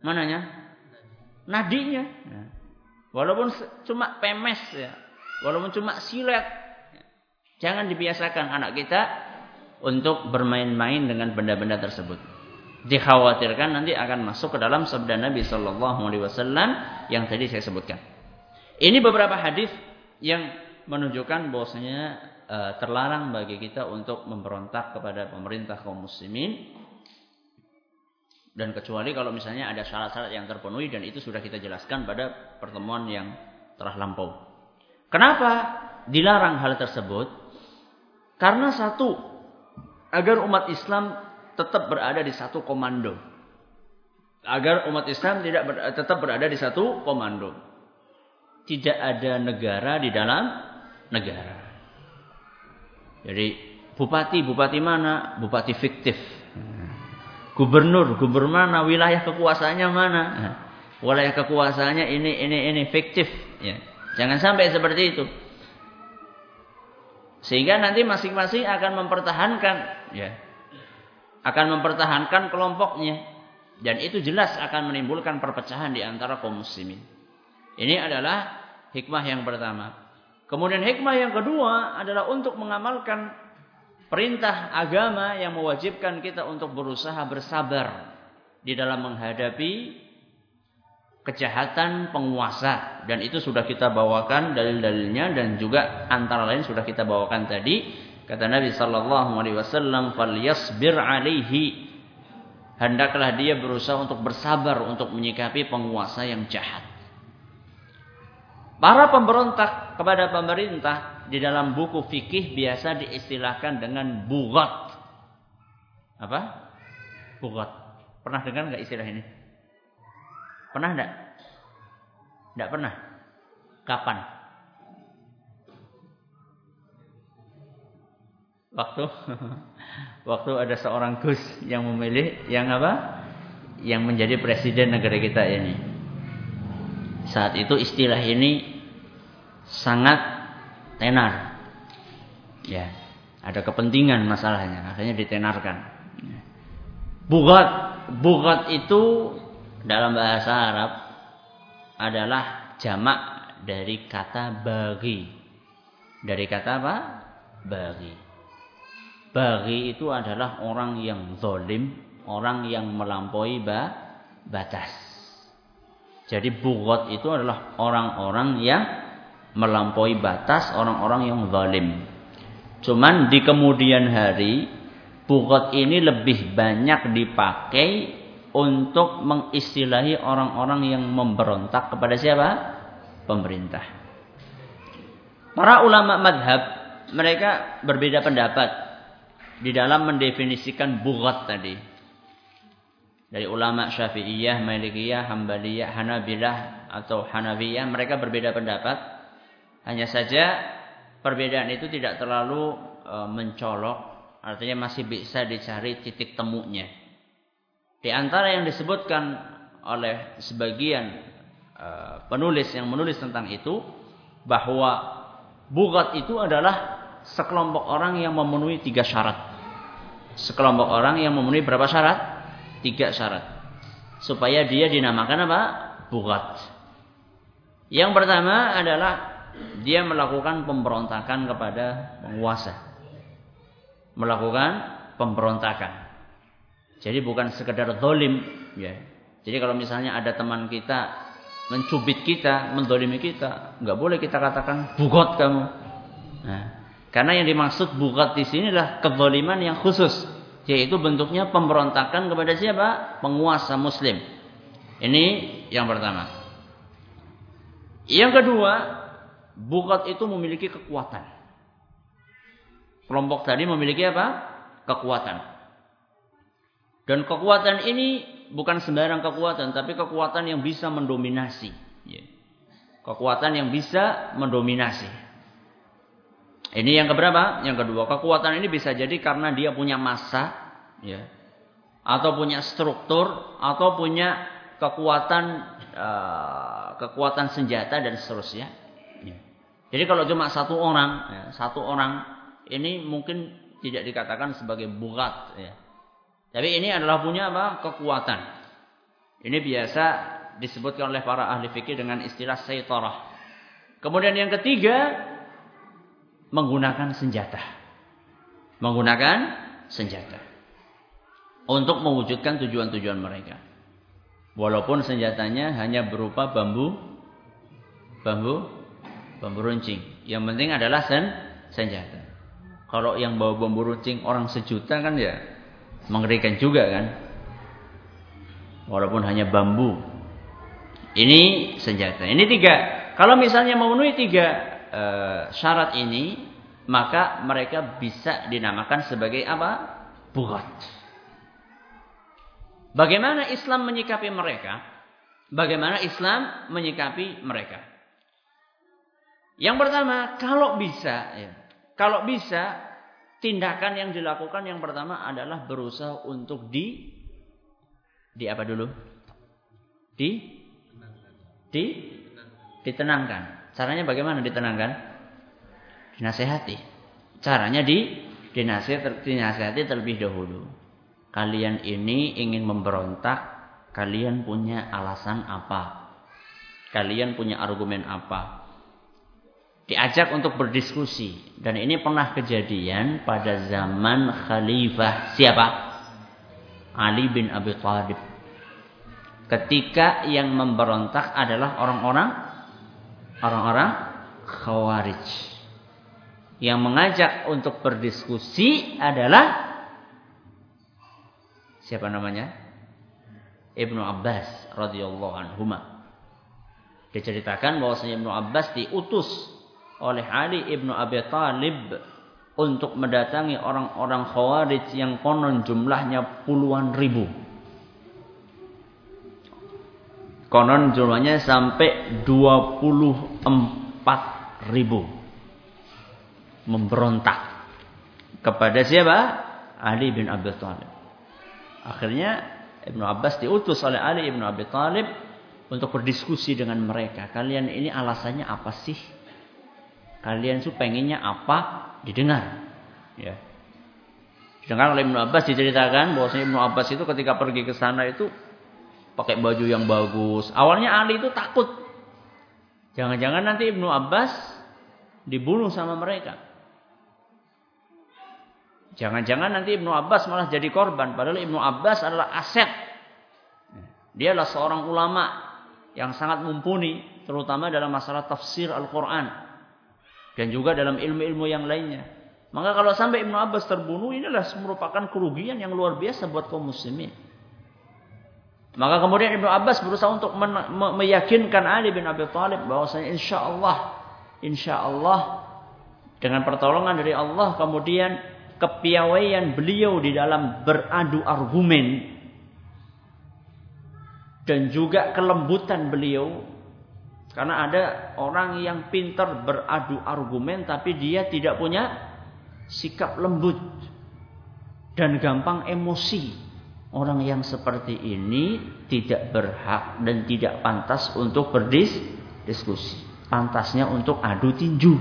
mananya? Nadinya. Ya. Walaupun cuma pemes ya. Walaupun cuma silet. Jangan dibiasakan anak kita untuk bermain-main dengan benda-benda tersebut. Dikhawatirkan nanti akan masuk ke dalam sabda Nabi Shallallahu Alaihi Wasallam yang tadi saya sebutkan. Ini beberapa hadis yang menunjukkan bahwasanya Eh, terlarang bagi kita untuk memberontak kepada pemerintah kaum muslimin dan kecuali kalau misalnya ada syarat-syarat yang terpenuhi dan itu sudah kita jelaskan pada pertemuan yang telah lampau. Kenapa dilarang hal tersebut? Karena satu, agar umat Islam tetap berada di satu komando. Agar umat Islam tidak ber, tetap berada di satu komando. Tidak ada negara di dalam negara. Jadi bupati, bupati mana? Bupati fiktif. Gubernur, gubernur mana? Wilayah kekuasaannya mana? Wilayah kekuasaannya ini, ini, ini fiktif. Ya. Jangan sampai seperti itu. Sehingga nanti masing-masing akan mempertahankan, ya, akan mempertahankan kelompoknya, dan itu jelas akan menimbulkan perpecahan di antara kaum muslimin. Ini adalah hikmah yang pertama. Kemudian hikmah yang kedua adalah untuk mengamalkan perintah agama yang mewajibkan kita untuk berusaha bersabar di dalam menghadapi kejahatan penguasa dan itu sudah kita bawakan dalil-dalilnya dan juga antara lain sudah kita bawakan tadi kata Nabi sallallahu alaihi wasallam falyasbir alaihi hendaklah dia berusaha untuk bersabar untuk menyikapi penguasa yang jahat Para pemberontak kepada pemerintah di dalam buku fikih biasa diistilahkan dengan bugat. Apa? Bugat. Pernah dengar nggak istilah ini? Pernah enggak? Enggak pernah. Kapan? Waktu [LAUGHS] waktu ada seorang Gus yang memilih yang apa? Yang menjadi presiden negara kita ini. Saat itu istilah ini sangat tenar. Ya, ada kepentingan masalahnya, akhirnya ditenarkan. Bugat, bugat itu dalam bahasa Arab adalah jamak dari kata bagi. Dari kata apa? Bagi. Bagi itu adalah orang yang zolim, orang yang melampaui ba batas. Jadi bugot itu adalah orang-orang yang melampaui batas, orang-orang yang zalim. Cuman di kemudian hari, bugot ini lebih banyak dipakai untuk mengistilahi orang-orang yang memberontak kepada siapa? Pemerintah. Para ulama madhab mereka berbeda pendapat di dalam mendefinisikan bugat tadi. Dari ulama Syafi'iyah, Malikiyah, Hambaliyah, Hanabilah atau Hanafiyah mereka berbeda pendapat. Hanya saja perbedaan itu tidak terlalu e, mencolok, artinya masih bisa dicari titik temunya. Di antara yang disebutkan oleh sebagian e, penulis yang menulis tentang itu bahwa bugat itu adalah sekelompok orang yang memenuhi tiga syarat sekelompok orang yang memenuhi berapa syarat? Tiga syarat. Supaya dia dinamakan apa? Bugat. Yang pertama adalah dia melakukan pemberontakan kepada penguasa. Melakukan pemberontakan. Jadi bukan sekedar dolim. Ya. Jadi kalau misalnya ada teman kita mencubit kita, mendolimi kita, nggak boleh kita katakan bugot kamu. Nah, karena yang dimaksud bukat di sini adalah kezaliman yang khusus, yaitu bentuknya pemberontakan kepada siapa? Penguasa muslim. Ini yang pertama. Yang kedua, bukat itu memiliki kekuatan. Kelompok tadi memiliki apa? Kekuatan. Dan kekuatan ini bukan sembarang kekuatan, tapi kekuatan yang bisa mendominasi. Ya. Kekuatan yang bisa mendominasi. Ini yang keberapa? Yang kedua, kekuatan ini bisa jadi karena dia punya massa, ya, atau punya struktur, atau punya kekuatan uh, kekuatan senjata dan seterusnya. Ya. Jadi kalau cuma satu orang, ya, satu orang ini mungkin tidak dikatakan sebagai bukat, ya. Tapi ini adalah punya apa? Kekuatan. Ini biasa disebutkan oleh para ahli fikih dengan istilah saytarah. Kemudian yang ketiga, menggunakan senjata. Menggunakan senjata. Untuk mewujudkan tujuan-tujuan mereka. Walaupun senjatanya hanya berupa bambu, bambu, bambu runcing. Yang penting adalah sen, senjata. Kalau yang bawa bambu runcing orang sejuta kan ya mengerikan juga kan. Walaupun hanya bambu. Ini senjata. Ini tiga. Kalau misalnya memenuhi tiga Eh, syarat ini maka mereka bisa dinamakan sebagai apa? Bugat. Bagaimana Islam menyikapi mereka? Bagaimana Islam menyikapi mereka? Yang pertama, kalau bisa, ya, kalau bisa, tindakan yang dilakukan yang pertama adalah berusaha untuk di, di apa dulu? Di, di, ditenangkan. Caranya bagaimana ditenangkan? Dinasehati. Caranya di dinasehati, terlebih dahulu. Kalian ini ingin memberontak, kalian punya alasan apa? Kalian punya argumen apa? Diajak untuk berdiskusi dan ini pernah kejadian pada zaman khalifah siapa? Ali bin Abi Thalib. Ketika yang memberontak adalah orang-orang orang-orang khawarij. Yang mengajak untuk berdiskusi adalah siapa namanya? Ibnu Abbas radhiyallahu anhu. Diceritakan bahwasanya Ibnu Abbas diutus oleh Ali Ibnu Abi Talib untuk mendatangi orang-orang Khawarij yang konon jumlahnya puluhan ribu. Konon jumlahnya sampai 24 ribu. Memberontak. kepada siapa? Ali bin Abi Thalib. Akhirnya Ibnu Abbas diutus oleh Ali bin Abi Thalib untuk berdiskusi dengan mereka. Kalian ini alasannya apa sih? Kalian tuh pengennya apa didengar? Ya. Didengar oleh Ibnu Abbas diceritakan bahwasanya Ibnu Abbas itu ketika pergi ke sana itu pakai baju yang bagus. Awalnya Ali itu takut. Jangan-jangan nanti Ibnu Abbas dibunuh sama mereka. Jangan-jangan nanti Ibnu Abbas malah jadi korban. Padahal Ibnu Abbas adalah aset. Dia adalah seorang ulama yang sangat mumpuni. Terutama dalam masalah tafsir Al-Quran. Dan juga dalam ilmu-ilmu yang lainnya. Maka kalau sampai Ibnu Abbas terbunuh, inilah merupakan kerugian yang luar biasa buat kaum muslimin. Maka kemudian Ibnu Abbas berusaha untuk meyakinkan Ali bin Abi Thalib bahwasanya insya Allah, insya Allah dengan pertolongan dari Allah kemudian kepiawaian beliau di dalam beradu argumen dan juga kelembutan beliau karena ada orang yang pintar beradu argumen tapi dia tidak punya sikap lembut dan gampang emosi. Orang yang seperti ini tidak berhak dan tidak pantas untuk berdiskusi. Pantasnya untuk adu tinju.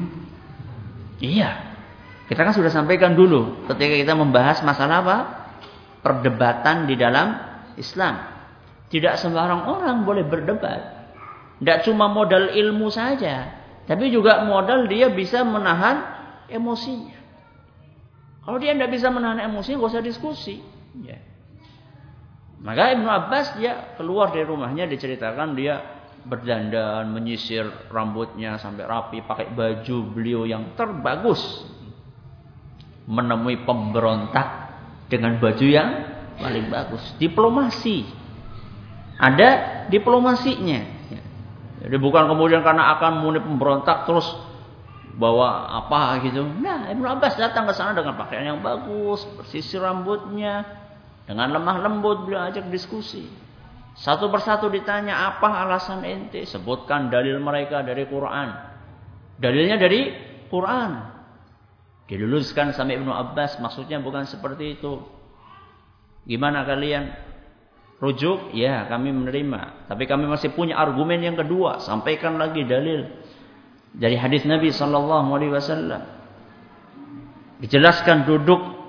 Iya. Kita kan sudah sampaikan dulu ketika kita membahas masalah apa? Perdebatan di dalam Islam. Tidak sembarang orang boleh berdebat. Tidak cuma modal ilmu saja. Tapi juga modal dia bisa menahan emosinya. Kalau dia tidak bisa menahan emosi, gak usah diskusi. Ya. Maka Ibnu Abbas dia keluar dari rumahnya diceritakan dia berdandan, menyisir rambutnya sampai rapi, pakai baju beliau yang terbagus. Menemui pemberontak dengan baju yang paling bagus. Diplomasi. Ada diplomasinya. Jadi bukan kemudian karena akan muni pemberontak terus bawa apa gitu. Nah, Ibnu Abbas datang ke sana dengan pakaian yang bagus, bersisir rambutnya, dengan lemah lembut beliau ajak diskusi. Satu persatu ditanya apa alasan ente? Sebutkan dalil mereka dari Quran. Dalilnya dari Quran. Diluluskan sampai Ibnu Abbas, maksudnya bukan seperti itu. Gimana kalian? Rujuk? Ya, kami menerima. Tapi kami masih punya argumen yang kedua. Sampaikan lagi dalil dari hadis Nabi Sallallahu Alaihi Wasallam. Dijelaskan duduk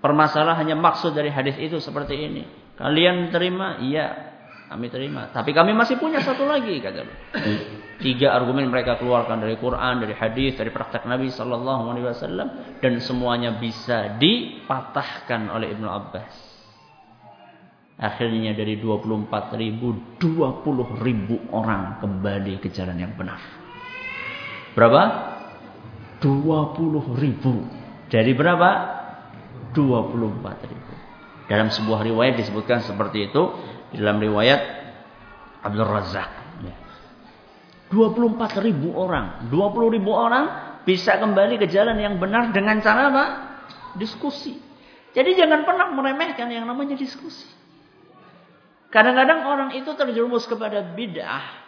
permasalahannya maksud dari hadis itu seperti ini. Kalian terima? Iya, kami terima. Tapi kami masih punya satu lagi kata Tiga argumen mereka keluarkan dari Quran, dari hadis, dari praktek Nabi Sallallahu Alaihi Wasallam dan semuanya bisa dipatahkan oleh Ibnu Abbas. Akhirnya dari 24 ribu, 20 ribu orang kembali ke jalan yang benar. Berapa? 20 ribu. Dari berapa? 24 ribu. Dalam sebuah riwayat disebutkan seperti itu. Dalam riwayat Abdul Razak. 24 ribu orang. 20 ribu orang bisa kembali ke jalan yang benar dengan cara apa? Diskusi. Jadi jangan pernah meremehkan yang namanya diskusi. Kadang-kadang orang itu terjerumus kepada bid'ah.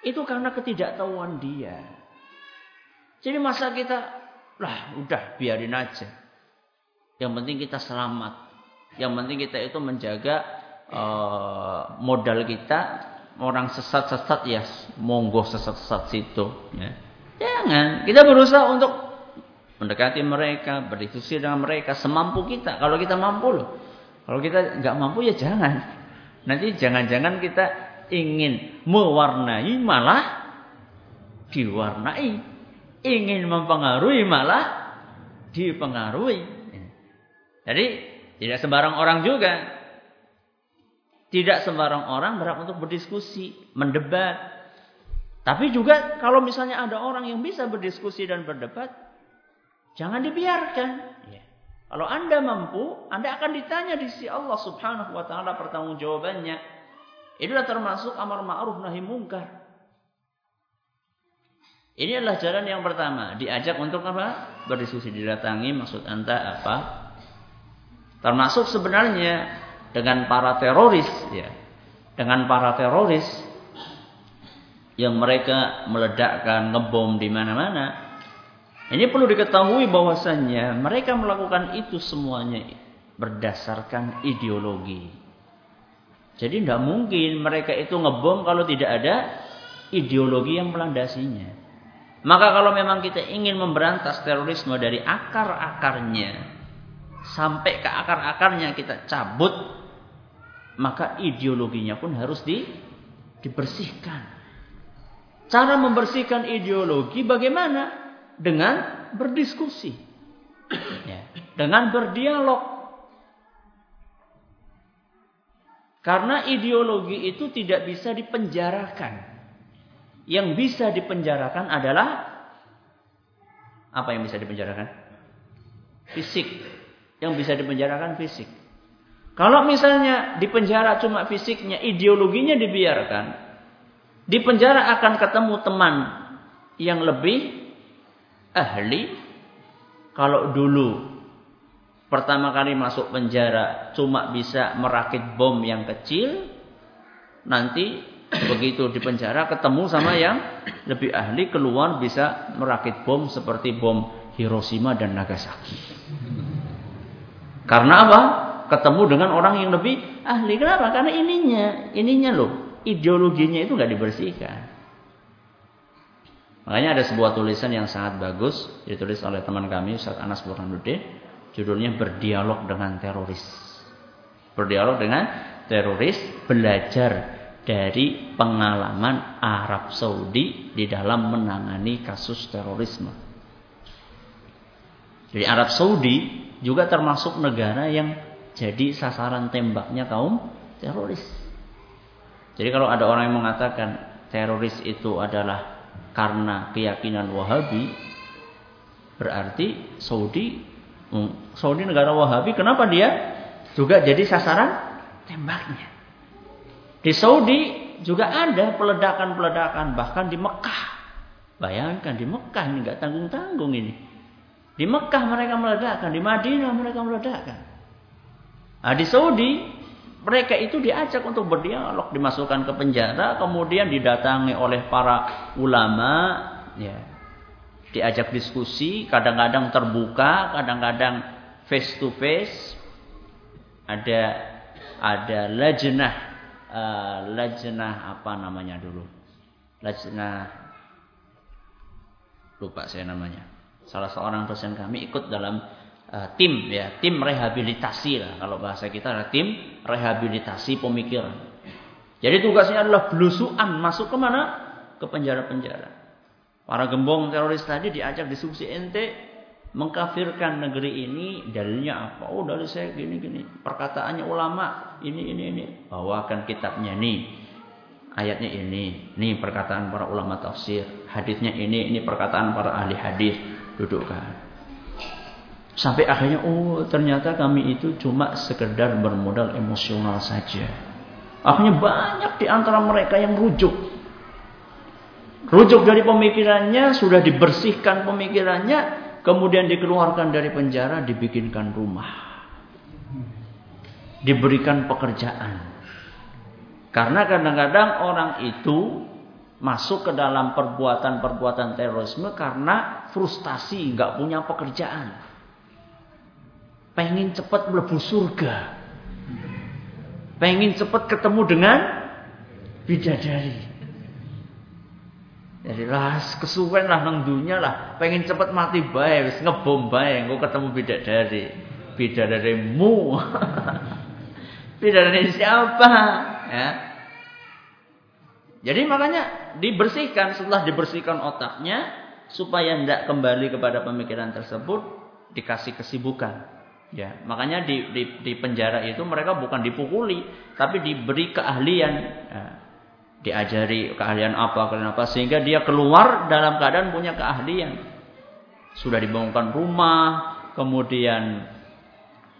Itu karena ketidaktahuan dia. Jadi masa kita, lah udah biarin aja. Yang penting kita selamat. Yang penting kita itu menjaga uh, modal kita. Orang sesat-sesat ya monggo sesat-sesat situ. Ya. Jangan. Kita berusaha untuk mendekati mereka, berdiskusi dengan mereka semampu kita. Kalau kita mampu loh. Kalau kita nggak mampu ya jangan. Nanti jangan-jangan kita ingin mewarnai malah diwarnai ingin mempengaruhi malah dipengaruhi. Jadi tidak sembarang orang juga. Tidak sembarang orang berhak untuk berdiskusi, mendebat. Tapi juga kalau misalnya ada orang yang bisa berdiskusi dan berdebat, jangan dibiarkan. Ya. Kalau Anda mampu, Anda akan ditanya di sisi Allah Subhanahu wa taala pertanggungjawabannya. Itulah termasuk amar ma'ruf nahi mungkar. Ini adalah jalan yang pertama. Diajak untuk apa? Berdiskusi, didatangi maksud anda apa? Termasuk sebenarnya dengan para teroris, ya, dengan para teroris yang mereka meledakkan ngebom di mana-mana. Ini perlu diketahui bahwasannya mereka melakukan itu semuanya berdasarkan ideologi. Jadi tidak mungkin mereka itu ngebom kalau tidak ada ideologi yang melandasinya. Maka kalau memang kita ingin memberantas terorisme dari akar-akarnya sampai ke akar-akarnya kita cabut, maka ideologinya pun harus di, dibersihkan. Cara membersihkan ideologi bagaimana? dengan berdiskusi, ya, dengan berdialog. Karena ideologi itu tidak bisa dipenjarakan. Yang bisa dipenjarakan adalah apa yang bisa dipenjarakan? Fisik. Yang bisa dipenjarakan fisik. Kalau misalnya di penjara cuma fisiknya, ideologinya dibiarkan. Di penjara akan ketemu teman yang lebih ahli kalau dulu pertama kali masuk penjara cuma bisa merakit bom yang kecil nanti [CLEARS THROAT] begitu di penjara ketemu sama yang lebih ahli keluar bisa merakit bom seperti bom Hiroshima dan Nagasaki karena apa? Ketemu dengan orang yang lebih ahli. Kenapa? Karena ininya ininya loh ideologinya itu nggak dibersihkan. Makanya ada sebuah tulisan yang sangat bagus ditulis oleh teman kami Ustaz Anas Burhanuddin, judulnya berdialog dengan teroris. Berdialog dengan teroris belajar dari pengalaman Arab Saudi di dalam menangani kasus terorisme. Jadi Arab Saudi juga termasuk negara yang jadi sasaran tembaknya kaum teroris. Jadi kalau ada orang yang mengatakan teroris itu adalah karena keyakinan Wahabi berarti Saudi hmm, Saudi negara Wahabi kenapa dia juga jadi sasaran tembaknya? Di Saudi juga ada peledakan-peledakan bahkan di Mekah. Bayangkan di Mekah ini nggak tanggung-tanggung ini di Mekah mereka meledakkan di Madinah mereka meledakkan nah, di Saudi mereka itu diajak untuk berdialog, dimasukkan ke penjara, kemudian didatangi oleh para ulama, ya, diajak diskusi, kadang-kadang terbuka, kadang-kadang face to face. Ada ada lajnah, uh, lajnah apa namanya dulu? Lajnah lupa saya namanya. Salah seorang dosen kami ikut dalam uh, tim ya, tim rehabilitasi lah kalau bahasa kita adalah tim rehabilitasi pemikiran. Jadi tugasnya adalah belusuan masuk ke mana? Ke penjara-penjara. Para gembong teroris tadi diajak diskusi ente mengkafirkan negeri ini dalilnya apa? Oh dalil saya gini gini. Perkataannya ulama ini ini ini. Bawakan kitabnya nih. Ayatnya ini, nih perkataan para ulama tafsir. Hadisnya ini, ini perkataan para ahli hadis. Dudukkan. Sampai akhirnya oh ternyata kami itu cuma sekedar bermodal emosional saja. Akhirnya banyak di antara mereka yang rujuk. Rujuk dari pemikirannya, sudah dibersihkan pemikirannya, kemudian dikeluarkan dari penjara, dibikinkan rumah. Diberikan pekerjaan. Karena kadang-kadang orang itu masuk ke dalam perbuatan-perbuatan terorisme karena frustasi, nggak punya pekerjaan pengen cepat melebu surga. Pengen cepat ketemu dengan bidadari. Jadi lah kesuwen lah nang dunia lah, pengen cepat mati bae, wis ngebom bae engko ketemu bidadari. Bidadarimu. [LAUGHS] bidadari siapa? Ya. Jadi makanya dibersihkan setelah dibersihkan otaknya supaya tidak kembali kepada pemikiran tersebut dikasih kesibukan. Ya, makanya di, di, di penjara itu mereka bukan dipukuli, tapi diberi keahlian. Ya, diajari keahlian apa, keahlian apa, sehingga dia keluar dalam keadaan punya keahlian. Sudah dibangunkan rumah, kemudian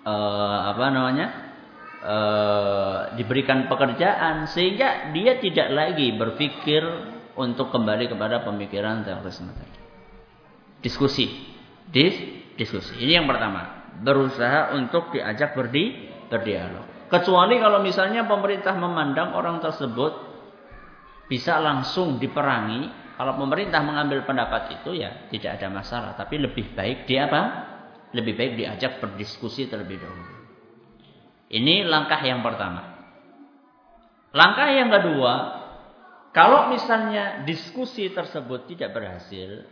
eh, apa namanya, eh, diberikan pekerjaan, sehingga dia tidak lagi berpikir untuk kembali kepada pemikiran terorisme tadi. Diskusi, Dis, diskusi. Ini yang pertama berusaha untuk diajak berdi berdialog. Kecuali kalau misalnya pemerintah memandang orang tersebut bisa langsung diperangi Kalau pemerintah mengambil pendapat itu ya tidak ada masalah. Tapi lebih baik dia apa? Lebih baik diajak berdiskusi terlebih dahulu. Ini langkah yang pertama. Langkah yang kedua, kalau misalnya diskusi tersebut tidak berhasil,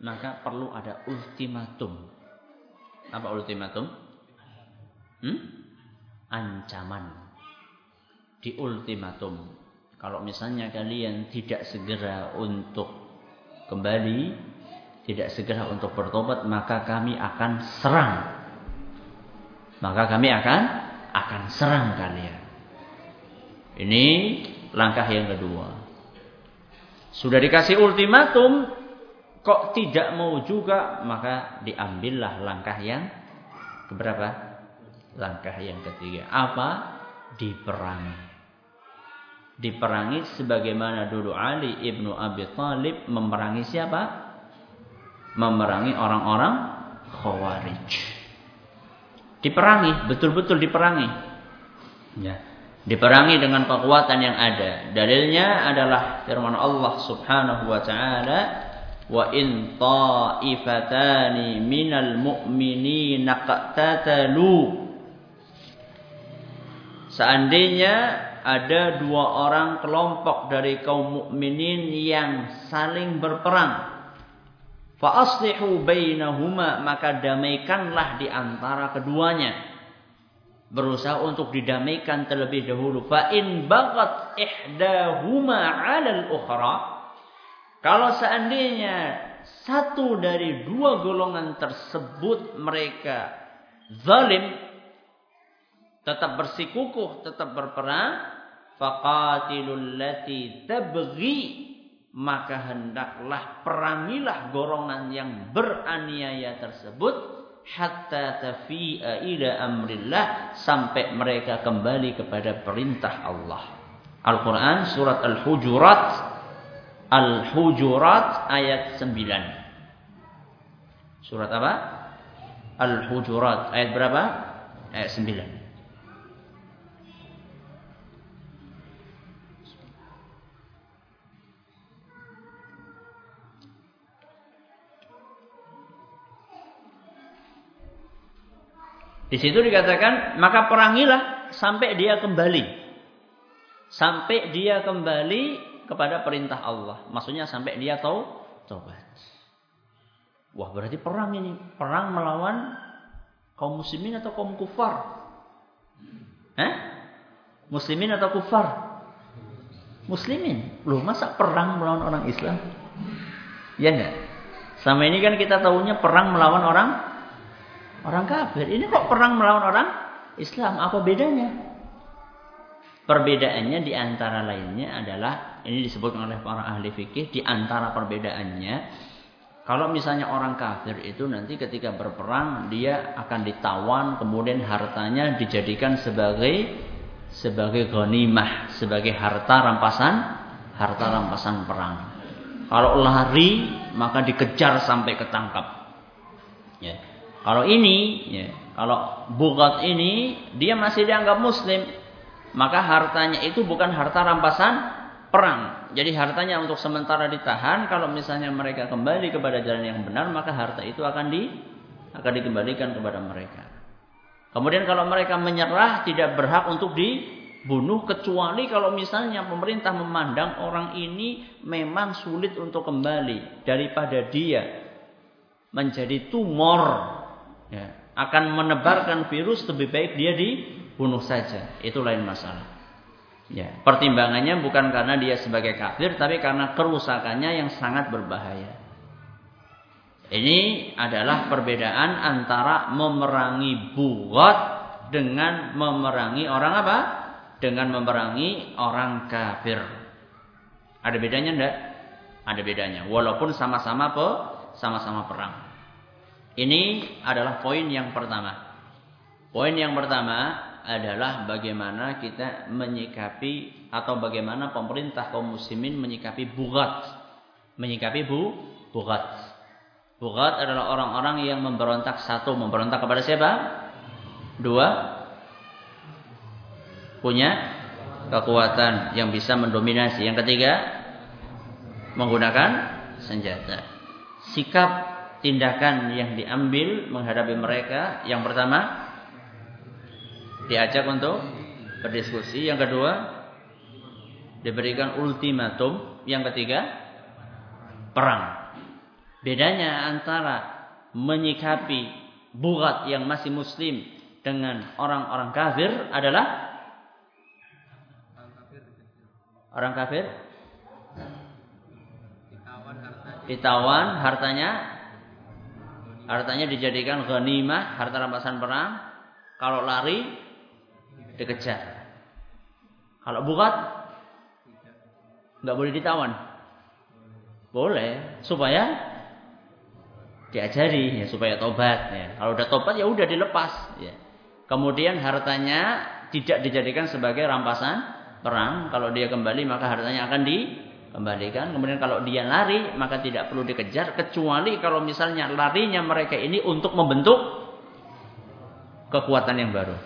maka perlu ada ultimatum. Apa ultimatum? Hmm? Ancaman. Di ultimatum. Kalau misalnya kalian tidak segera untuk kembali, tidak segera untuk bertobat, maka kami akan serang. Maka kami akan akan serang kalian. Ini langkah yang kedua. Sudah dikasih ultimatum, kok tidak mau juga, maka diambillah langkah yang keberapa? Langkah yang ketiga. Apa? Diperangi. Diperangi sebagaimana dulu Ali ibnu Abi Thalib memerangi siapa? Memerangi orang-orang Khawarij. Diperangi, betul-betul diperangi. Ya diperangi dengan kekuatan yang ada. Dalilnya adalah firman Allah Subhanahu wa taala, "Wa in ta'ifatani minal mu'minina qatatalu" Seandainya ada dua orang kelompok dari kaum mukminin yang saling berperang, fa aslihu bainahuma maka damaikanlah di antara keduanya berusaha untuk didamaikan terlebih dahulu. Fa in baghat ihdahuma 'ala al-ukhra kalau seandainya satu dari dua golongan tersebut mereka zalim tetap bersikukuh, tetap berperang, faqatilul lati tabghi maka hendaklah perangilah golongan yang beraniaya tersebut hatta tafi'a ila amrillah sampai mereka kembali kepada perintah Allah. Al-Qur'an surat Al-Hujurat Al-Hujurat ayat 9. Surat apa? Al-Hujurat ayat berapa? Ayat 9. Di situ dikatakan, maka perangilah sampai dia kembali. Sampai dia kembali kepada perintah Allah. Maksudnya sampai dia tahu tobat. Wah berarti perang ini. Perang melawan kaum muslimin atau kaum kufar? Hah? Muslimin atau kufar? Muslimin. Loh masa perang melawan orang Islam? Ya enggak? Sama ini kan kita tahunya perang melawan orang Orang kafir. Ini kok perang melawan orang Islam? Apa bedanya? Perbedaannya di antara lainnya adalah ini disebutkan oleh para ahli fikih di antara perbedaannya kalau misalnya orang kafir itu nanti ketika berperang dia akan ditawan kemudian hartanya dijadikan sebagai sebagai ghanimah, sebagai harta rampasan harta rampasan perang. Kalau lari maka dikejar sampai ketangkap. Ya. Kalau ini, ya, kalau bugat ini dia masih dianggap muslim, maka hartanya itu bukan harta rampasan perang. Jadi hartanya untuk sementara ditahan. Kalau misalnya mereka kembali kepada jalan yang benar, maka harta itu akan di akan dikembalikan kepada mereka. Kemudian kalau mereka menyerah tidak berhak untuk dibunuh kecuali kalau misalnya pemerintah memandang orang ini memang sulit untuk kembali daripada dia menjadi tumor ya, akan menebarkan virus lebih baik dia dibunuh saja. Itu lain masalah. Ya, pertimbangannya bukan karena dia sebagai kafir tapi karena kerusakannya yang sangat berbahaya. Ini adalah perbedaan antara memerangi bugot dengan memerangi orang apa? Dengan memerangi orang kafir. Ada bedanya enggak? Ada bedanya. Walaupun sama-sama pe, sama-sama perang. Ini adalah poin yang pertama. Poin yang pertama adalah bagaimana kita menyikapi atau bagaimana pemerintah kaum muslimin menyikapi bugat. Menyikapi bu bugat. Bugat adalah orang-orang yang memberontak satu, memberontak kepada siapa? Dua, punya kekuatan yang bisa mendominasi. Yang ketiga, menggunakan senjata. Sikap tindakan yang diambil menghadapi mereka. Yang pertama diajak untuk berdiskusi, yang kedua diberikan ultimatum, yang ketiga perang. Bedanya antara menyikapi buat yang masih muslim dengan orang-orang kafir adalah orang kafir? Ditawan hartanya hartanya dijadikan ghanimah harta rampasan perang kalau lari dikejar kalau bukat nggak boleh ditawan boleh supaya diajari ya supaya tobat ya. Kalau udah tobat ya udah dilepas ya. Kemudian hartanya tidak dijadikan sebagai rampasan perang. Kalau dia kembali maka hartanya akan dikembalikan. Kemudian kalau dia lari maka tidak perlu dikejar kecuali kalau misalnya larinya mereka ini untuk membentuk kekuatan yang baru.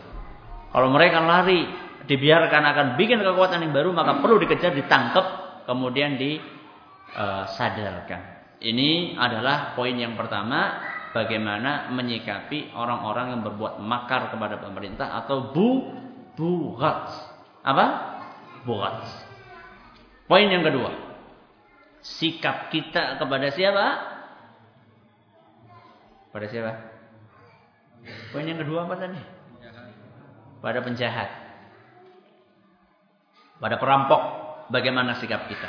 Kalau mereka lari dibiarkan akan bikin kekuatan yang baru maka perlu dikejar, ditangkap, kemudian disadarkan. Ini adalah poin yang pertama bagaimana menyikapi orang-orang yang berbuat makar kepada pemerintah atau bu bugat. Apa? Bugat. Poin yang kedua. Sikap kita kepada siapa? Pada siapa? Poin yang kedua apa tadi? Pada penjahat. Pada perampok. Bagaimana sikap kita?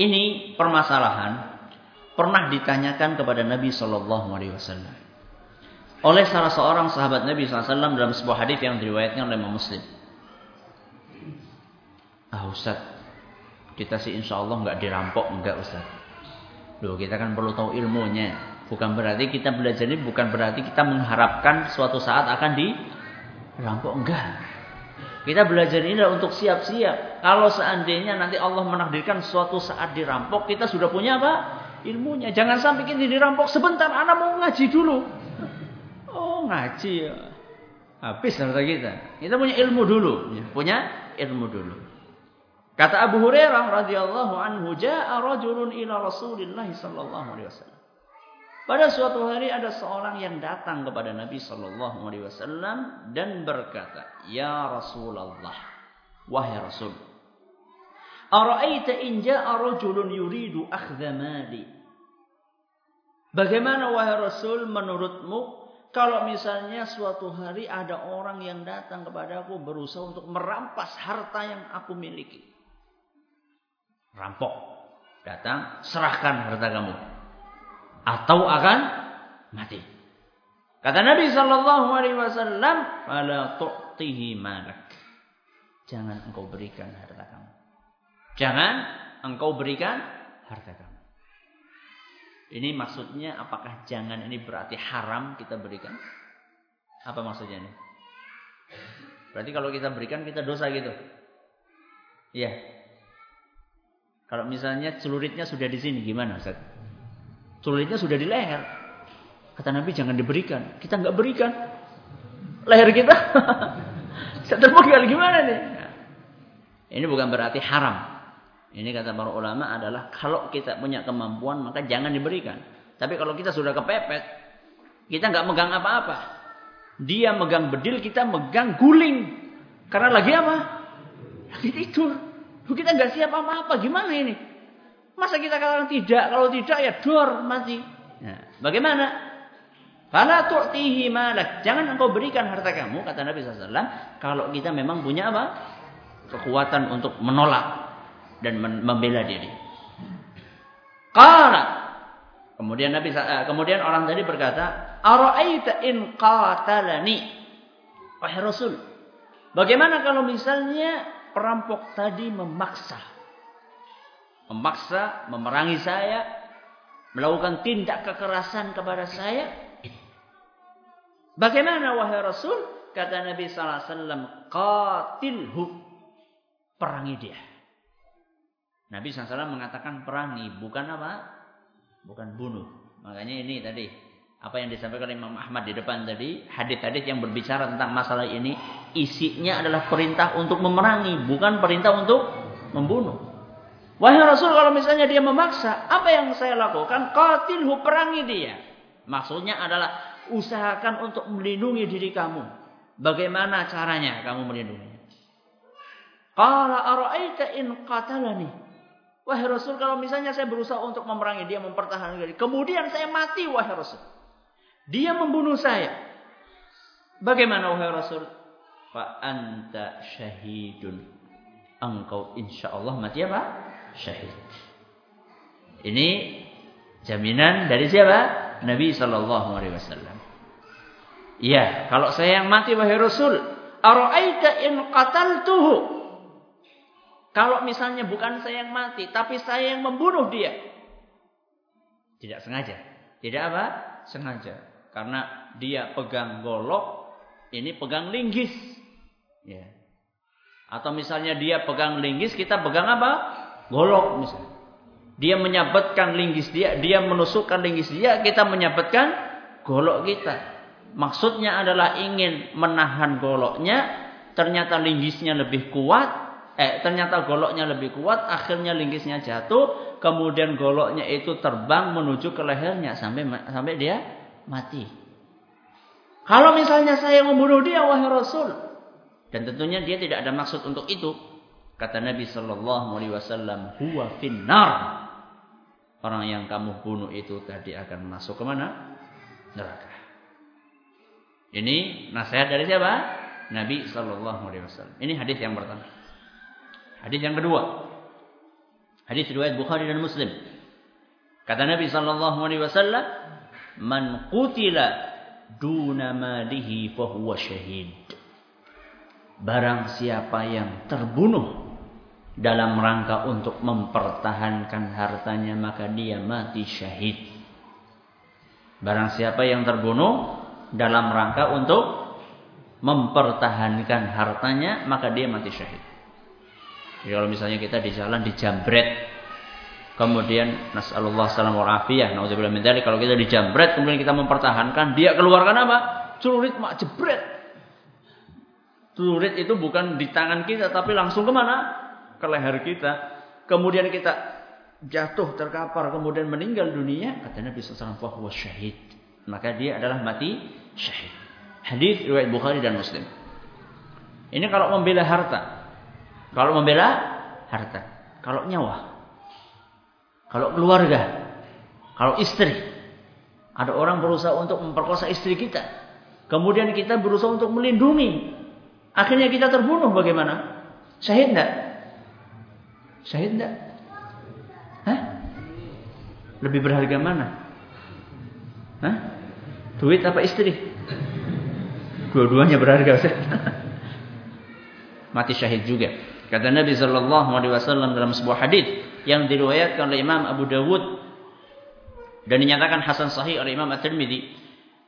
Ini permasalahan pernah ditanyakan kepada Nabi Shallallahu Alaihi Wasallam oleh salah seorang sahabat Nabi SAW dalam sebuah hadis yang diriwayatkan oleh Imam Muslim. Ah Ustaz, kita sih insya Allah nggak dirampok enggak Ustaz. Loh kita kan perlu tahu ilmunya. Bukan berarti kita belajar ini bukan berarti kita mengharapkan suatu saat akan dirampok enggak. Kita belajar ini adalah untuk siap-siap. Kalau seandainya nanti Allah menakdirkan suatu saat dirampok, kita sudah punya apa? ilmunya. Jangan sampai kita dirampok sebentar, anak mau ngaji dulu. Oh, ngaji. Habis harta kita. Kita punya ilmu dulu, punya ilmu dulu. Kata Abu Hurairah radhiyallahu anhu, "Ja'a rajulun ila Rasulillah sallallahu alaihi wasallam." Pada suatu hari ada seorang yang datang kepada Nabi sallallahu alaihi wasallam dan berkata, "Ya Rasulullah, wahai Rasul, ara'aita in ja'a rajulun yuridu akhdha mali?" Bagaimana wahai Rasul menurutmu kalau misalnya suatu hari ada orang yang datang kepadaku berusaha untuk merampas harta yang aku miliki. Rampok. Datang, serahkan harta kamu. Atau akan mati. Kata Nabi sallallahu alaihi wasallam, "Fala tu'tihi malak." Jangan engkau berikan harta kamu. Jangan engkau berikan harta kamu. Ini maksudnya apakah jangan ini berarti haram kita berikan? Apa maksudnya ini? Berarti kalau kita berikan kita dosa gitu. Iya. Kalau misalnya celuritnya sudah di sini gimana Ustaz? Celuritnya sudah di leher. Kata Nabi jangan diberikan. Kita nggak berikan. Leher kita [LAUGHS] terpenggal gimana nih? Ini bukan berarti haram. Ini kata para ulama adalah kalau kita punya kemampuan maka jangan diberikan. Tapi kalau kita sudah kepepet, kita nggak megang apa-apa. Dia megang bedil, kita megang guling. Karena lagi apa? Lagi tidur. Kita nggak siap apa-apa. Gimana ini? Masa kita katakan tidak? Kalau tidak ya dor mati. Nah, bagaimana? Fala tu'tihi malak. Jangan engkau berikan harta kamu kata Nabi SAW kalau kita memang punya apa? kekuatan untuk menolak dan membela diri. Qala Kemudian Nabi eh, kemudian orang tadi berkata, "Ara'aita in qatalani?" Wahai Rasul, bagaimana kalau misalnya perampok tadi memaksa memaksa memerangi saya, melakukan tindak kekerasan kepada saya? Bagaimana wahai Rasul? Kata Nabi sallallahu alaihi wasallam, "Qatilhu." Perangi dia. Nabi SAW mengatakan perangi, bukan apa? Bukan bunuh. Makanya ini tadi apa yang disampaikan Imam Ahmad di depan tadi, hadis-hadis yang berbicara tentang masalah ini, isinya adalah perintah untuk memerangi, bukan perintah untuk membunuh. Wahai Rasul, kalau misalnya dia memaksa, apa yang saya lakukan? Qatilhu perangi dia. Maksudnya adalah usahakan untuk melindungi diri kamu. Bagaimana caranya kamu melindungi? Qala ara'aita in qatalani? Wahai Rasul, kalau misalnya saya berusaha untuk memerangi dia, mempertahankan diri, kemudian saya mati, wahai Rasul. Dia membunuh saya. Bagaimana wahai Rasul? Fa anta syahidun. Engkau insya Allah mati apa? Syahid. Ini jaminan dari siapa? Nabi Shallallahu Alaihi Wasallam. Iya, kalau saya yang mati wahai Rasul, Aro'aita in qataltuhu. Kalau misalnya bukan saya yang mati, tapi saya yang membunuh dia. Tidak sengaja. Tidak apa? Sengaja. Karena dia pegang golok, ini pegang linggis. Ya. Atau misalnya dia pegang linggis, kita pegang apa? Golok misalnya. Dia menyabetkan linggis dia, dia menusukkan linggis dia, kita menyabetkan golok kita. Maksudnya adalah ingin menahan goloknya, ternyata linggisnya lebih kuat, eh ternyata goloknya lebih kuat, akhirnya linggisnya jatuh, kemudian goloknya itu terbang menuju ke lehernya sampai sampai dia mati. Kalau misalnya saya membunuh dia wahai Rasul, dan tentunya dia tidak ada maksud untuk itu, kata Nabi Shallallahu Alaihi Wasallam, huwa finnar. Orang yang kamu bunuh itu tadi akan masuk ke mana? Neraka. Ini nasihat dari siapa? Nabi Shallallahu Alaihi Wasallam. Ini hadis yang pertama. Hadis yang kedua. Hadis riwayat Bukhari dan Muslim. Kata Nabi sallallahu alaihi wasallam, "Man qutila duna malihi fahuwa syahid." Barang siapa yang terbunuh dalam rangka untuk mempertahankan hartanya maka dia mati syahid. Barang siapa yang terbunuh dalam rangka untuk mempertahankan hartanya maka dia mati syahid. Jadi kalau misalnya kita di jalan dijambret, kemudian nasallallahu salam wa afiyah, naudzubillah min kalau kita dijambret kemudian kita mempertahankan, dia keluarkan apa? Celurit mak jebret. Celurit itu bukan di tangan kita tapi langsung ke mana? Ke leher kita. Kemudian kita jatuh terkapar kemudian meninggal dunia, kata Nabi sallallahu alaihi syahid. Maka dia adalah mati syahid. Hadis riwayat Bukhari dan Muslim. Ini kalau membela harta. Kalau membela harta, kalau nyawa, kalau keluarga, kalau istri. Ada orang berusaha untuk memperkosa istri kita. Kemudian kita berusaha untuk melindungi. Akhirnya kita terbunuh bagaimana? Syahid enggak? Syahid enggak? Hah? Lebih berharga mana? Hah? Duit apa istri? Dua-duanya berharga. [LAUGHS] Mati syahid juga. Kata Nabi Shallallahu Alaihi Wasallam dalam sebuah hadis yang diriwayatkan oleh Imam Abu Dawud dan dinyatakan Hasan Sahih oleh Imam At-Tirmidzi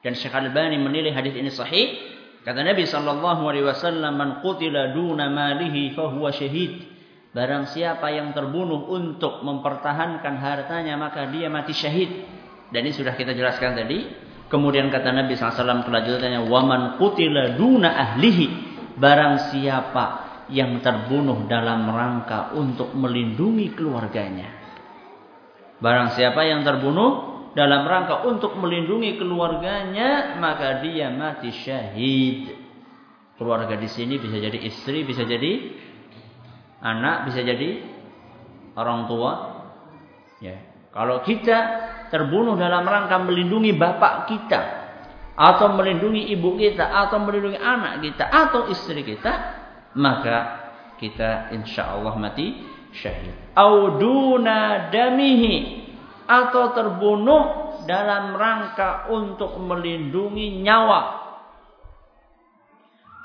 dan Syekh Al-Albani menilai hadis ini sahih. Kata Nabi Shallallahu Alaihi Wasallam, "Man qutila duna malihi syahid." Barang siapa yang terbunuh untuk mempertahankan hartanya maka dia mati syahid. Dan ini sudah kita jelaskan tadi. Kemudian kata Nabi SAW kelanjutannya, "Waman qutila duna ahlihi." Barang siapa yang terbunuh dalam rangka untuk melindungi keluarganya. Barang siapa yang terbunuh dalam rangka untuk melindungi keluarganya, maka dia mati syahid. Keluarga di sini bisa jadi istri, bisa jadi anak, bisa jadi orang tua. Ya. Kalau kita terbunuh dalam rangka melindungi bapak kita, atau melindungi ibu kita, atau melindungi anak kita, atau istri kita, maka kita insya Allah mati syahid. Auduna damihi atau terbunuh dalam rangka untuk melindungi nyawa.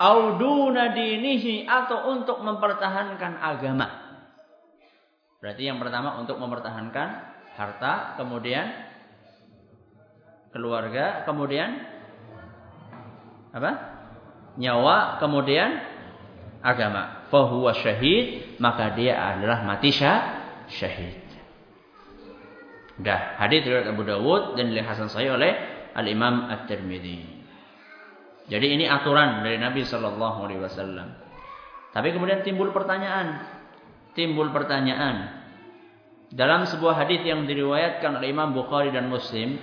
Auduna dinihi atau untuk mempertahankan agama. Berarti yang pertama untuk mempertahankan harta, kemudian keluarga, kemudian apa? Nyawa, kemudian agama. Fahuwa syahid, maka dia adalah mati syahid. Dah, hadis riwayat Abu Dawud dan dilihat Hasan Sahih oleh Al Imam At-Tirmidzi. Jadi ini aturan dari Nabi Shallallahu Alaihi Wasallam. Tapi kemudian timbul pertanyaan, timbul pertanyaan, Dalam sebuah hadis yang diriwayatkan oleh Imam Bukhari dan Muslim,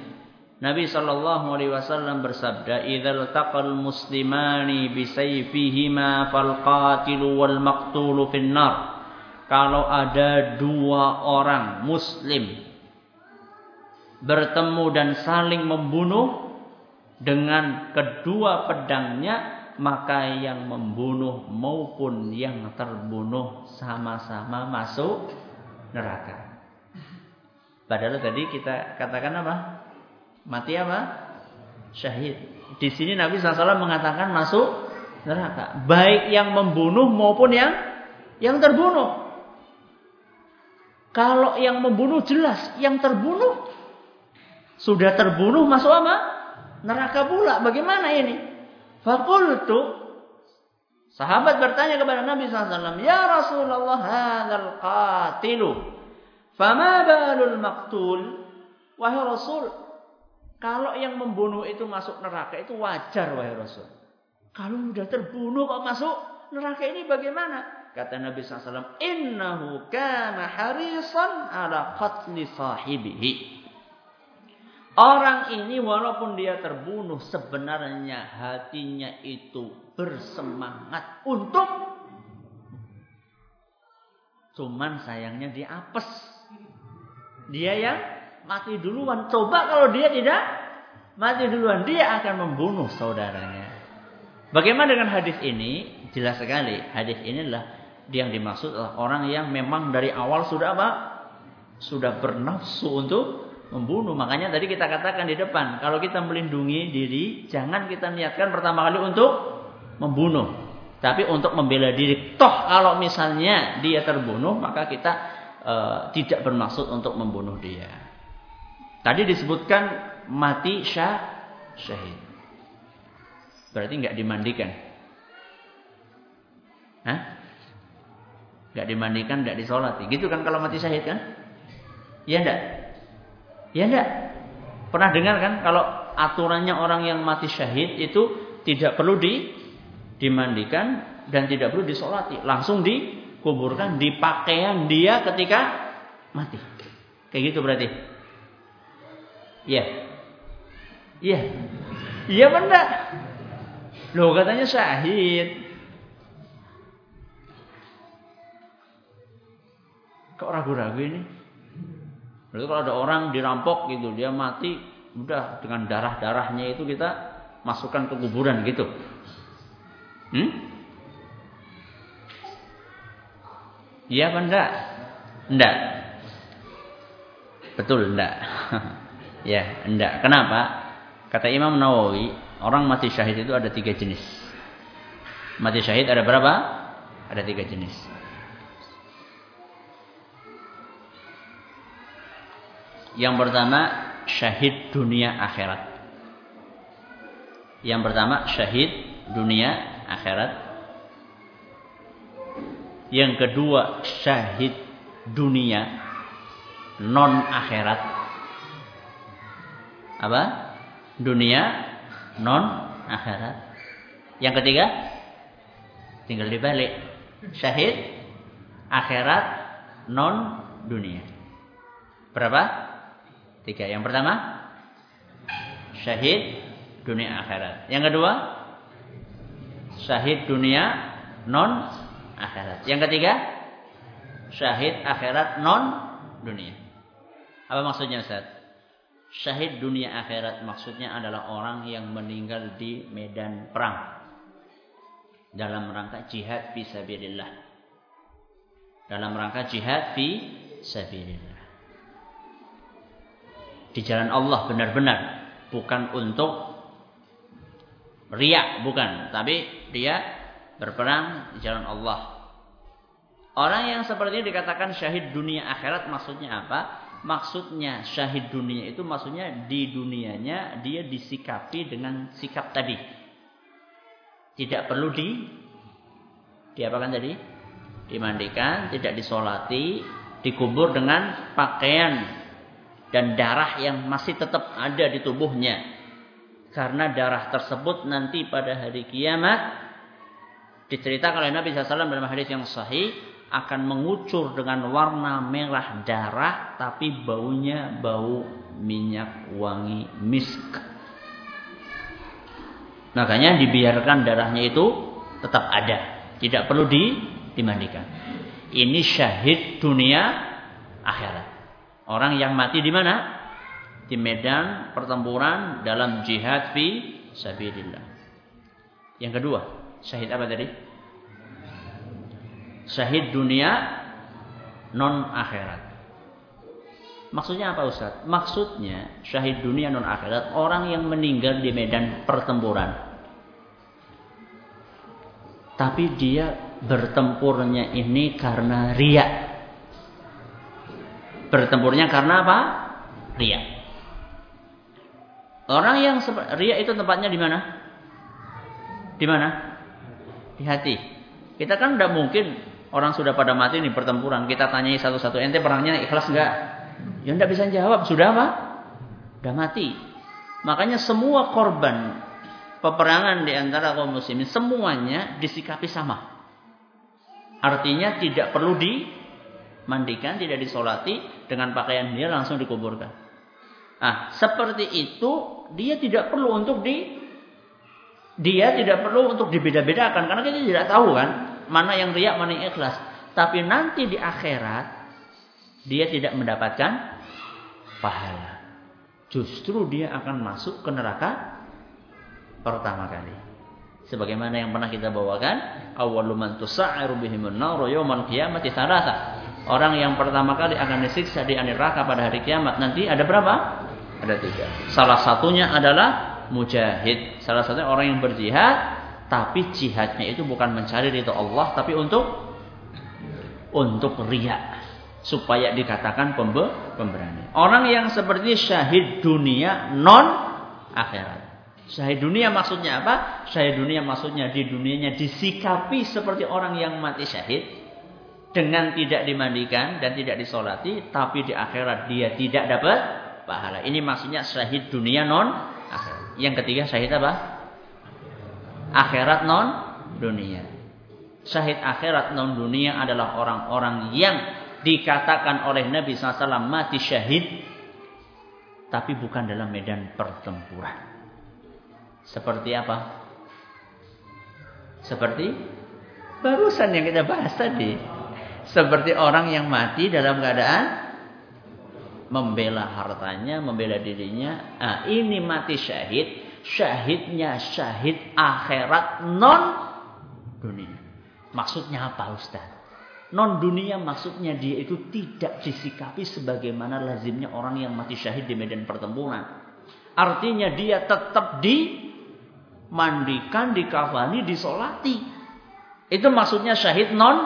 Nabi sallallahu alaihi wasallam bersabda, "Idzal taqal muslimani bisayfihima fal qatilu wal maqtulu finnar." Kalau ada dua orang muslim bertemu dan saling membunuh dengan kedua pedangnya, maka yang membunuh maupun yang terbunuh sama-sama masuk neraka. Padahal tadi kita katakan apa? Mati apa? Syahid. Di sini Nabi SAW mengatakan masuk neraka. Baik yang membunuh maupun yang yang terbunuh. Kalau yang membunuh jelas, yang terbunuh sudah terbunuh masuk apa? Neraka pula. Bagaimana ini? Fakultu Sahabat bertanya kepada Nabi SAW, Ya Rasulullah, hadal qatilu. Fama balul maktul. Wahai Rasul, kalau yang membunuh itu masuk neraka itu wajar wahai Rasul. Kalau sudah terbunuh kok masuk neraka ini bagaimana? Kata Nabi SAW, Innahu kana harisan ala qatli sahibihi. Orang ini walaupun dia terbunuh sebenarnya hatinya itu bersemangat untuk cuman sayangnya diapes dia yang mati duluan. Coba kalau dia tidak mati duluan, dia akan membunuh saudaranya. Bagaimana dengan hadis ini? Jelas sekali. Hadis ini adalah yang dimaksud adalah orang yang memang dari awal sudah apa? Sudah bernafsu untuk membunuh. Makanya tadi kita katakan di depan, kalau kita melindungi diri, jangan kita niatkan pertama kali untuk membunuh. Tapi untuk membela diri. Toh kalau misalnya dia terbunuh, maka kita e, tidak bermaksud untuk membunuh dia. Tadi disebutkan mati syah syahid. Berarti nggak dimandikan. Hah? Nggak dimandikan, nggak disolati. Gitu kan kalau mati syahid kan? Ya enggak? Ya enggak? Pernah dengar kan kalau aturannya orang yang mati syahid itu tidak perlu di dimandikan dan tidak perlu disolati, langsung di kuburkan di pakaian dia ketika mati. Kayak gitu berarti. Iya. Iya. Iya benar. Loh katanya syahid. Kok ragu-ragu ini? Berarti kalau ada orang dirampok gitu, dia mati, udah dengan darah-darahnya itu kita masukkan ke kuburan gitu. Hmm? Iya apa enggak? Enggak. Betul enggak? [LAUGHS] ya, enggak. Kenapa? Kata Imam Nawawi, orang mati syahid itu ada tiga jenis. Mati syahid ada berapa? Ada tiga jenis. Yang pertama, syahid dunia akhirat. Yang pertama, syahid dunia akhirat. Yang kedua syahid dunia non akhirat. Apa? Dunia non akhirat. Yang ketiga tinggal dibalik. Syahid akhirat non dunia. Berapa? Tiga. Yang pertama syahid dunia akhirat. Yang kedua syahid dunia non akhirat. Yang ketiga, syahid akhirat non dunia. Apa maksudnya Ustaz? Syahid dunia akhirat maksudnya adalah orang yang meninggal di medan perang. Dalam rangka jihad fi sabilillah. Dalam rangka jihad fi sabilillah. Di jalan Allah benar-benar bukan untuk riak bukan, tapi dia berperang di jalan Allah. Orang yang seperti ini dikatakan syahid dunia akhirat maksudnya apa? Maksudnya syahid dunia itu maksudnya di dunianya dia disikapi dengan sikap tadi. Tidak perlu di diapakan tadi? Dimandikan, tidak disolati, dikubur dengan pakaian dan darah yang masih tetap ada di tubuhnya. Karena darah tersebut nanti pada hari kiamat Diceritakan oleh Nabi SAW dalam hadis yang sahih akan mengucur dengan warna merah darah tapi baunya bau minyak wangi misk. Makanya dibiarkan darahnya itu tetap ada, tidak perlu di, dimandikan. Ini syahid dunia akhirat. Orang yang mati di mana? Di medan pertempuran dalam jihad fi sabilillah. Yang kedua, syahid apa tadi? Syahid dunia non akhirat. Maksudnya apa Ustaz? Maksudnya syahid dunia non akhirat orang yang meninggal di medan pertempuran. Tapi dia bertempurnya ini karena ria. Bertempurnya karena apa? Ria. Orang yang ria itu tempatnya di mana? Di mana? Di hati. Kita kan tidak mungkin orang sudah pada mati nih pertempuran. Kita tanyai satu-satu ente perangnya ikhlas enggak? Ya tidak bisa jawab. Sudah apa? Sudah mati. Makanya semua korban peperangan di antara kaum muslimin semuanya disikapi sama. Artinya tidak perlu dimandikan, tidak disolati dengan pakaian dia langsung dikuburkan. Ah, seperti itu dia tidak perlu untuk di dia tidak perlu untuk dibeda-bedakan karena kita tidak tahu kan mana yang riak mana yang ikhlas. Tapi nanti di akhirat dia tidak mendapatkan pahala. Justru dia akan masuk ke neraka pertama kali. Sebagaimana yang pernah kita bawakan, awwalu man tusa'iru bihimun nar yaumal qiyamati thalatha. Orang yang pertama kali akan disiksa di neraka pada hari kiamat nanti ada berapa? Ada tiga. Salah satunya adalah mujahid. Salah satunya orang yang berjihad, tapi jihadnya itu bukan mencari ridho Allah, tapi untuk untuk riak supaya dikatakan pembe pemberani. Orang yang seperti syahid dunia non akhirat. Syahid dunia maksudnya apa? Syahid dunia maksudnya di dunianya disikapi seperti orang yang mati syahid dengan tidak dimandikan dan tidak disolati, tapi di akhirat dia tidak dapat pahala. Ini maksudnya syahid dunia non akhirat. Yang ketiga syahid apa? Akhirat non dunia. Syahid akhirat non dunia adalah orang-orang yang dikatakan oleh Nabi SAW mati syahid. Tapi bukan dalam medan pertempuran. Seperti apa? Seperti barusan yang kita bahas tadi. Seperti orang yang mati dalam keadaan membela hartanya, membela dirinya. Nah, ini mati syahid. Syahidnya syahid akhirat non dunia. Maksudnya apa Ustaz? Non dunia maksudnya dia itu tidak disikapi sebagaimana lazimnya orang yang mati syahid di medan pertempuran. Artinya dia tetap dimandikan, dikafani, disolati. Itu maksudnya syahid non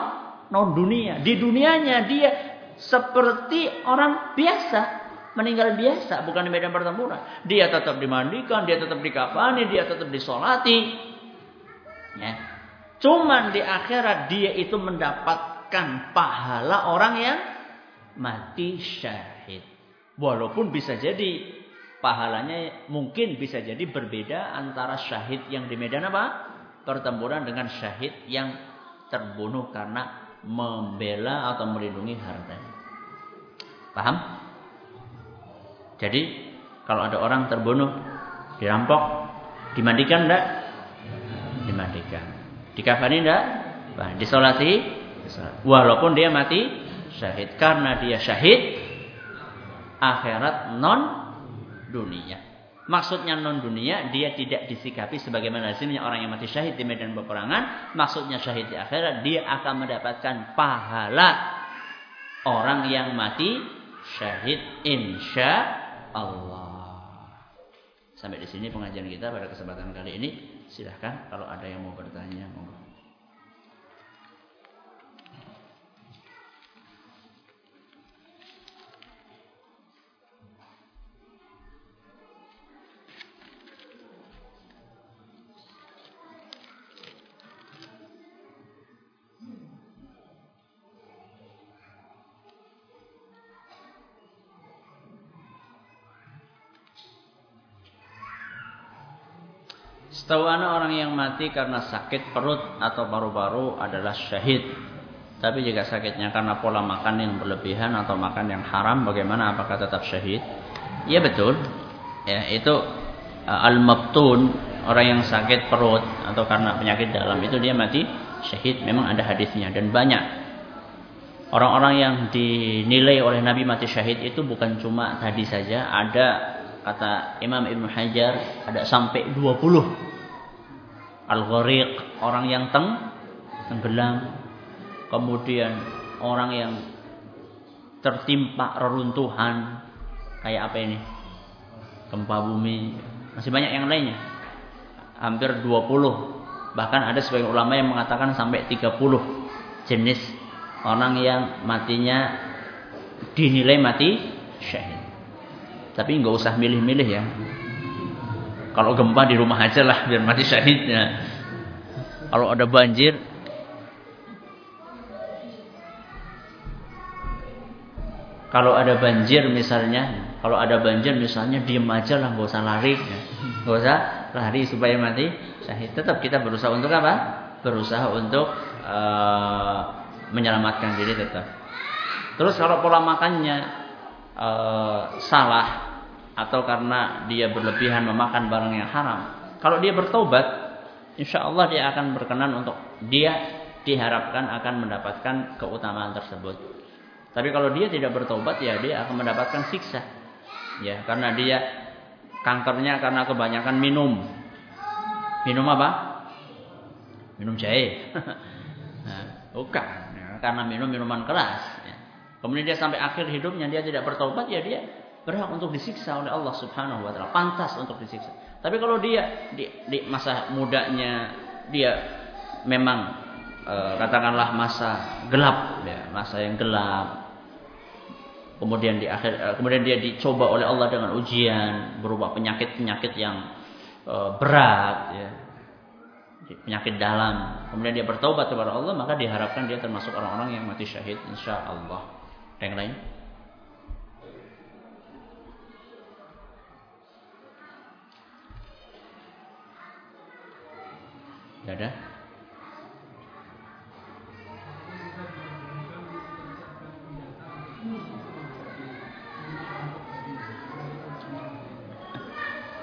non dunia. Di dunianya dia seperti orang biasa, meninggal biasa, bukan di medan pertempuran. Dia tetap dimandikan, dia tetap dikafani, dia tetap disolati. Ya. Cuman di akhirat dia itu mendapatkan pahala orang yang mati syahid. Walaupun bisa jadi pahalanya mungkin bisa jadi berbeda antara syahid yang di medan apa? Pertempuran dengan syahid yang terbunuh karena membela atau melindungi hartanya. Paham? Jadi kalau ada orang terbunuh, dirampok, dimandikan enggak? Dimandikan. Dikafani enggak? Nah, disolati, walaupun dia mati syahid karena dia syahid akhirat non dunia. Maksudnya non dunia dia tidak disikapi sebagaimana lazimnya orang yang mati syahid di medan peperangan. Maksudnya syahid di akhirat dia akan mendapatkan pahala orang yang mati syahid insya Allah. Sampai di sini pengajian kita pada kesempatan kali ini. Silahkan kalau ada yang mau bertanya monggo. Setahu anak orang yang mati karena sakit perut atau paru-paru adalah syahid. tapi jika sakitnya karena pola makan yang berlebihan atau makan yang haram, bagaimana apakah tetap syahid? Ya betul. Ya, itu uh, al-mabtun, orang yang sakit perut atau karena penyakit dalam itu dia mati syahid. Memang ada hadisnya dan banyak orang-orang yang dinilai oleh Nabi mati syahid itu bukan cuma tadi saja, ada kata Imam Ibn Hajar ada sampai 20 al-ghariq orang yang teng tenggelam. Kemudian orang yang tertimpa reruntuhan kayak apa ini? Gempa bumi. Masih banyak yang lainnya. Hampir 20 bahkan ada sebagian ulama yang mengatakan sampai 30 jenis orang yang matinya dinilai mati syahid. Tapi nggak usah milih-milih ya kalau gempa di rumah aja lah biar mati syahidnya kalau ada banjir Kalau ada banjir misalnya, kalau ada banjir misalnya diem aja lah, nggak usah lari, nggak usah lari supaya mati syahid. Tetap kita berusaha untuk apa? Berusaha untuk uh, menyelamatkan diri tetap. Terus kalau pola makannya uh, salah atau karena dia berlebihan memakan barang yang haram, kalau dia bertobat, insya Allah dia akan berkenan untuk dia diharapkan akan mendapatkan keutamaan tersebut. Tapi kalau dia tidak bertobat ya dia akan mendapatkan siksa. Ya, karena dia kankernya karena kebanyakan minum. Minum apa? Minum jahe. [LAUGHS] nah, bukan, ya, karena minum minuman keras. Ya. Kemudian dia sampai akhir hidupnya dia tidak bertobat ya dia berhak untuk disiksa oleh Allah Subhanahu wa taala, pantas untuk disiksa. Tapi kalau dia di, di masa mudanya dia memang e, katakanlah masa gelap ya, masa yang gelap, kemudian di akhir eh, kemudian dia dicoba oleh Allah dengan ujian berupa penyakit-penyakit yang uh, berat ya. Penyakit dalam. Kemudian dia bertobat kepada Allah maka diharapkan dia termasuk orang-orang yang mati syahid insya Allah. Yang lain Tidak ada?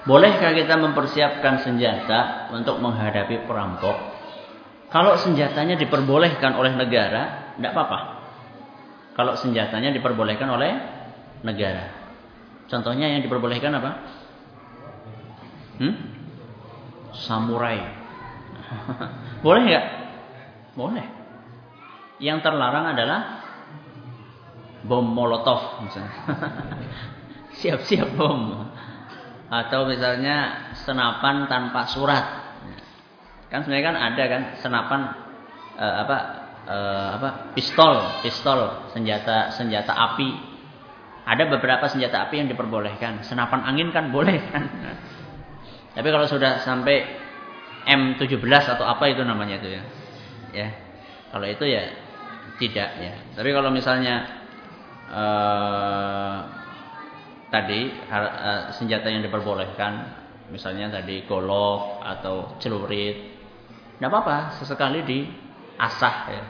Bolehkah kita mempersiapkan senjata untuk menghadapi perampok? Kalau senjatanya diperbolehkan oleh negara, tidak apa-apa. Kalau senjatanya diperbolehkan oleh negara. Contohnya yang diperbolehkan apa? Hmm? Samurai. [LAUGHS] Boleh nggak? Boleh. Yang terlarang adalah bom molotov misalnya. [LAUGHS] Siap-siap bom atau misalnya senapan tanpa surat. Kan sebenarnya kan ada kan senapan uh, apa uh, apa pistol, pistol, senjata senjata api. Ada beberapa senjata api yang diperbolehkan. Senapan angin kan boleh kan. [LAUGHS] Tapi kalau sudah sampai M17 atau apa itu namanya itu ya. Ya. Kalau itu ya tidak ya. Tapi kalau misalnya uh, tadi uh, senjata yang diperbolehkan misalnya tadi golok atau celurit tidak apa-apa sesekali diasah ya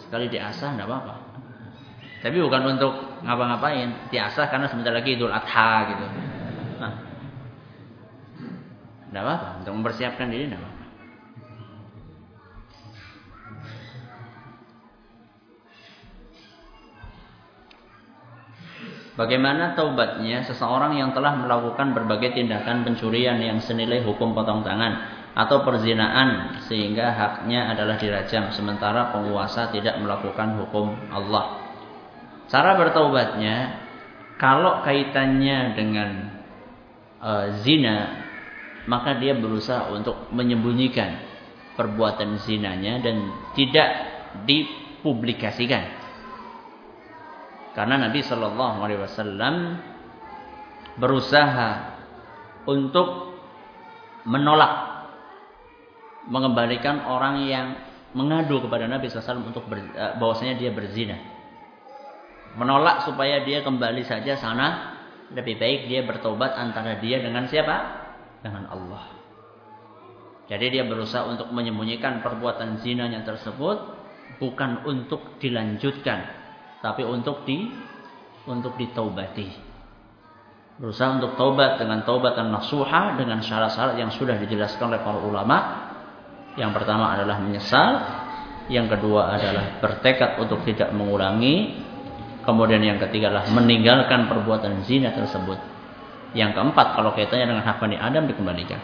sekali diasah tidak apa-apa tapi bukan untuk ngapa-ngapain diasah karena sebentar lagi idul adha gitu tidak apa-apa untuk mempersiapkan diri tidak apa-apa Bagaimana taubatnya seseorang yang telah melakukan berbagai tindakan pencurian yang senilai hukum potong tangan atau perzinaan sehingga haknya adalah dirajam sementara penguasa tidak melakukan hukum Allah. Cara bertaubatnya kalau kaitannya dengan uh, zina maka dia berusaha untuk menyembunyikan perbuatan zinanya dan tidak dipublikasikan. Karena Nabi Shallallahu Alaihi Wasallam berusaha untuk menolak mengembalikan orang yang mengadu kepada Nabi SAW untuk ber, eh, bahwasanya dia berzina. Menolak supaya dia kembali saja sana. Lebih baik dia bertobat antara dia dengan siapa? Dengan Allah. Jadi dia berusaha untuk menyembunyikan perbuatan zinanya tersebut bukan untuk dilanjutkan, tapi untuk di untuk ditaubati. Berusaha untuk taubat dengan taubat dan nasuha dengan syarat-syarat yang sudah dijelaskan oleh para ulama. Yang pertama adalah menyesal, yang kedua adalah bertekad untuk tidak mengulangi, kemudian yang ketiga adalah meninggalkan perbuatan zina tersebut. Yang keempat kalau kaitannya dengan hak Bani Adam dikembalikan.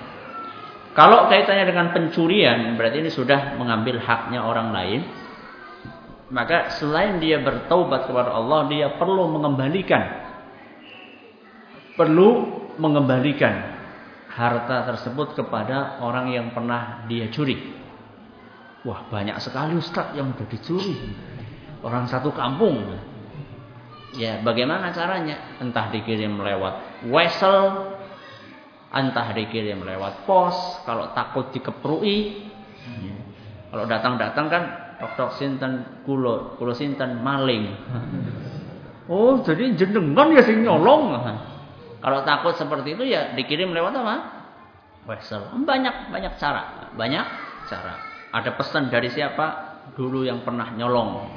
Kalau kaitannya dengan pencurian berarti ini sudah mengambil haknya orang lain. Maka selain dia bertaubat kepada Allah, dia perlu mengembalikan perlu mengembalikan harta tersebut kepada orang yang pernah dia curi. Wah banyak sekali Ustadz yang sudah dicuri. Orang satu kampung. Ya bagaimana caranya? Entah dikirim lewat wesel. Entah dikirim lewat pos. Kalau takut dikeprui. Ya. Kalau datang-datang kan dokter sinten kulo, kulo sinten maling. Oh jadi jenengan ya sing nyolong. Kalau takut seperti itu ya dikirim lewat apa? Wesel. Banyak banyak cara, banyak cara. Ada pesan dari siapa? Dulu yang pernah nyolong.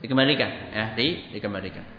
Dikembalikan ya, di dikembalikan.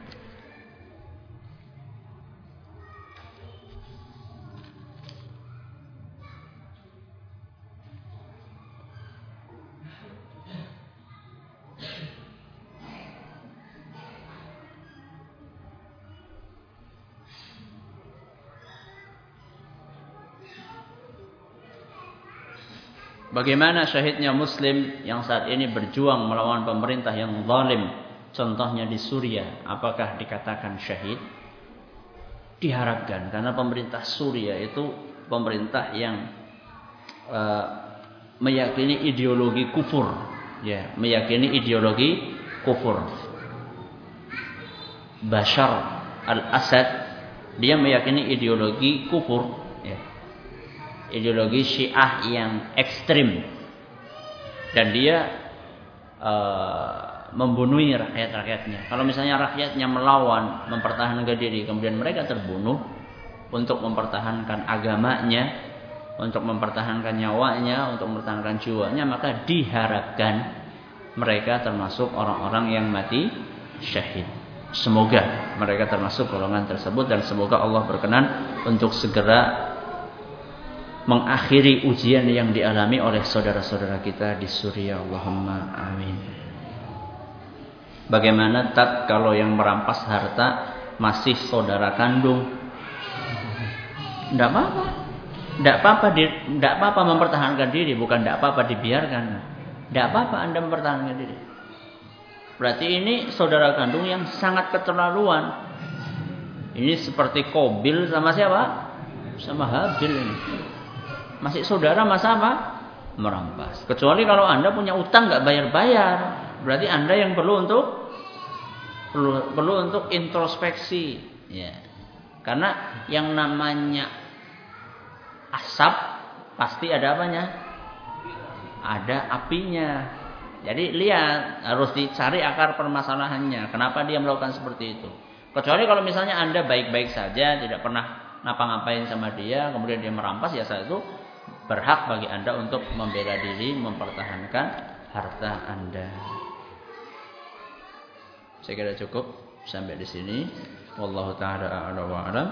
Bagaimana syahidnya muslim yang saat ini berjuang melawan pemerintah yang zalim, contohnya di Suriah, apakah dikatakan syahid? Diharapkan karena pemerintah Suriah itu pemerintah yang uh, meyakini ideologi kufur, ya, meyakini ideologi kufur. Bashar al-Assad dia meyakini ideologi kufur ideologi Syiah yang ekstrim dan dia uh, membunuh rakyat-rakyatnya. Kalau misalnya rakyatnya melawan, mempertahankan diri, kemudian mereka terbunuh untuk mempertahankan agamanya, untuk mempertahankan nyawanya, untuk mempertahankan jiwanya, maka diharapkan mereka termasuk orang-orang yang mati syahid. Semoga mereka termasuk golongan tersebut dan semoga Allah berkenan untuk segera mengakhiri ujian yang dialami oleh saudara-saudara kita di Suriah. Allahumma amin. Bagaimana tak kalau yang merampas harta masih saudara kandung? Tidak apa-apa. Tidak apa-apa, tidak apa-apa mempertahankan diri, bukan tidak apa-apa dibiarkan. Tidak apa-apa Anda mempertahankan diri. Berarti ini saudara kandung yang sangat keterlaluan. Ini seperti Kobil sama siapa? Sama Habil ini. Masih saudara masa apa? Merampas. Kecuali kalau Anda punya utang nggak bayar-bayar. Berarti Anda yang perlu untuk perlu, perlu untuk introspeksi. Ya. Karena yang namanya asap pasti ada apanya? Ada apinya. Jadi lihat, harus dicari akar permasalahannya. Kenapa dia melakukan seperti itu? Kecuali kalau misalnya Anda baik-baik saja, tidak pernah ngapa-ngapain sama dia, kemudian dia merampas, ya saat itu berhak bagi Anda untuk membela diri, mempertahankan harta Anda. Saya kira cukup sampai di sini. Wallahu taala a'la wa a'lam.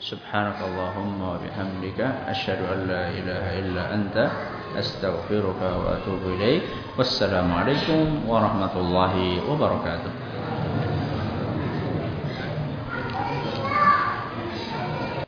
Subhanakallahumma wa bihamdika asyhadu an la ilaha illa anta astaghfiruka wa atubu ilaik. Wassalamualaikum warahmatullahi wabarakatuh.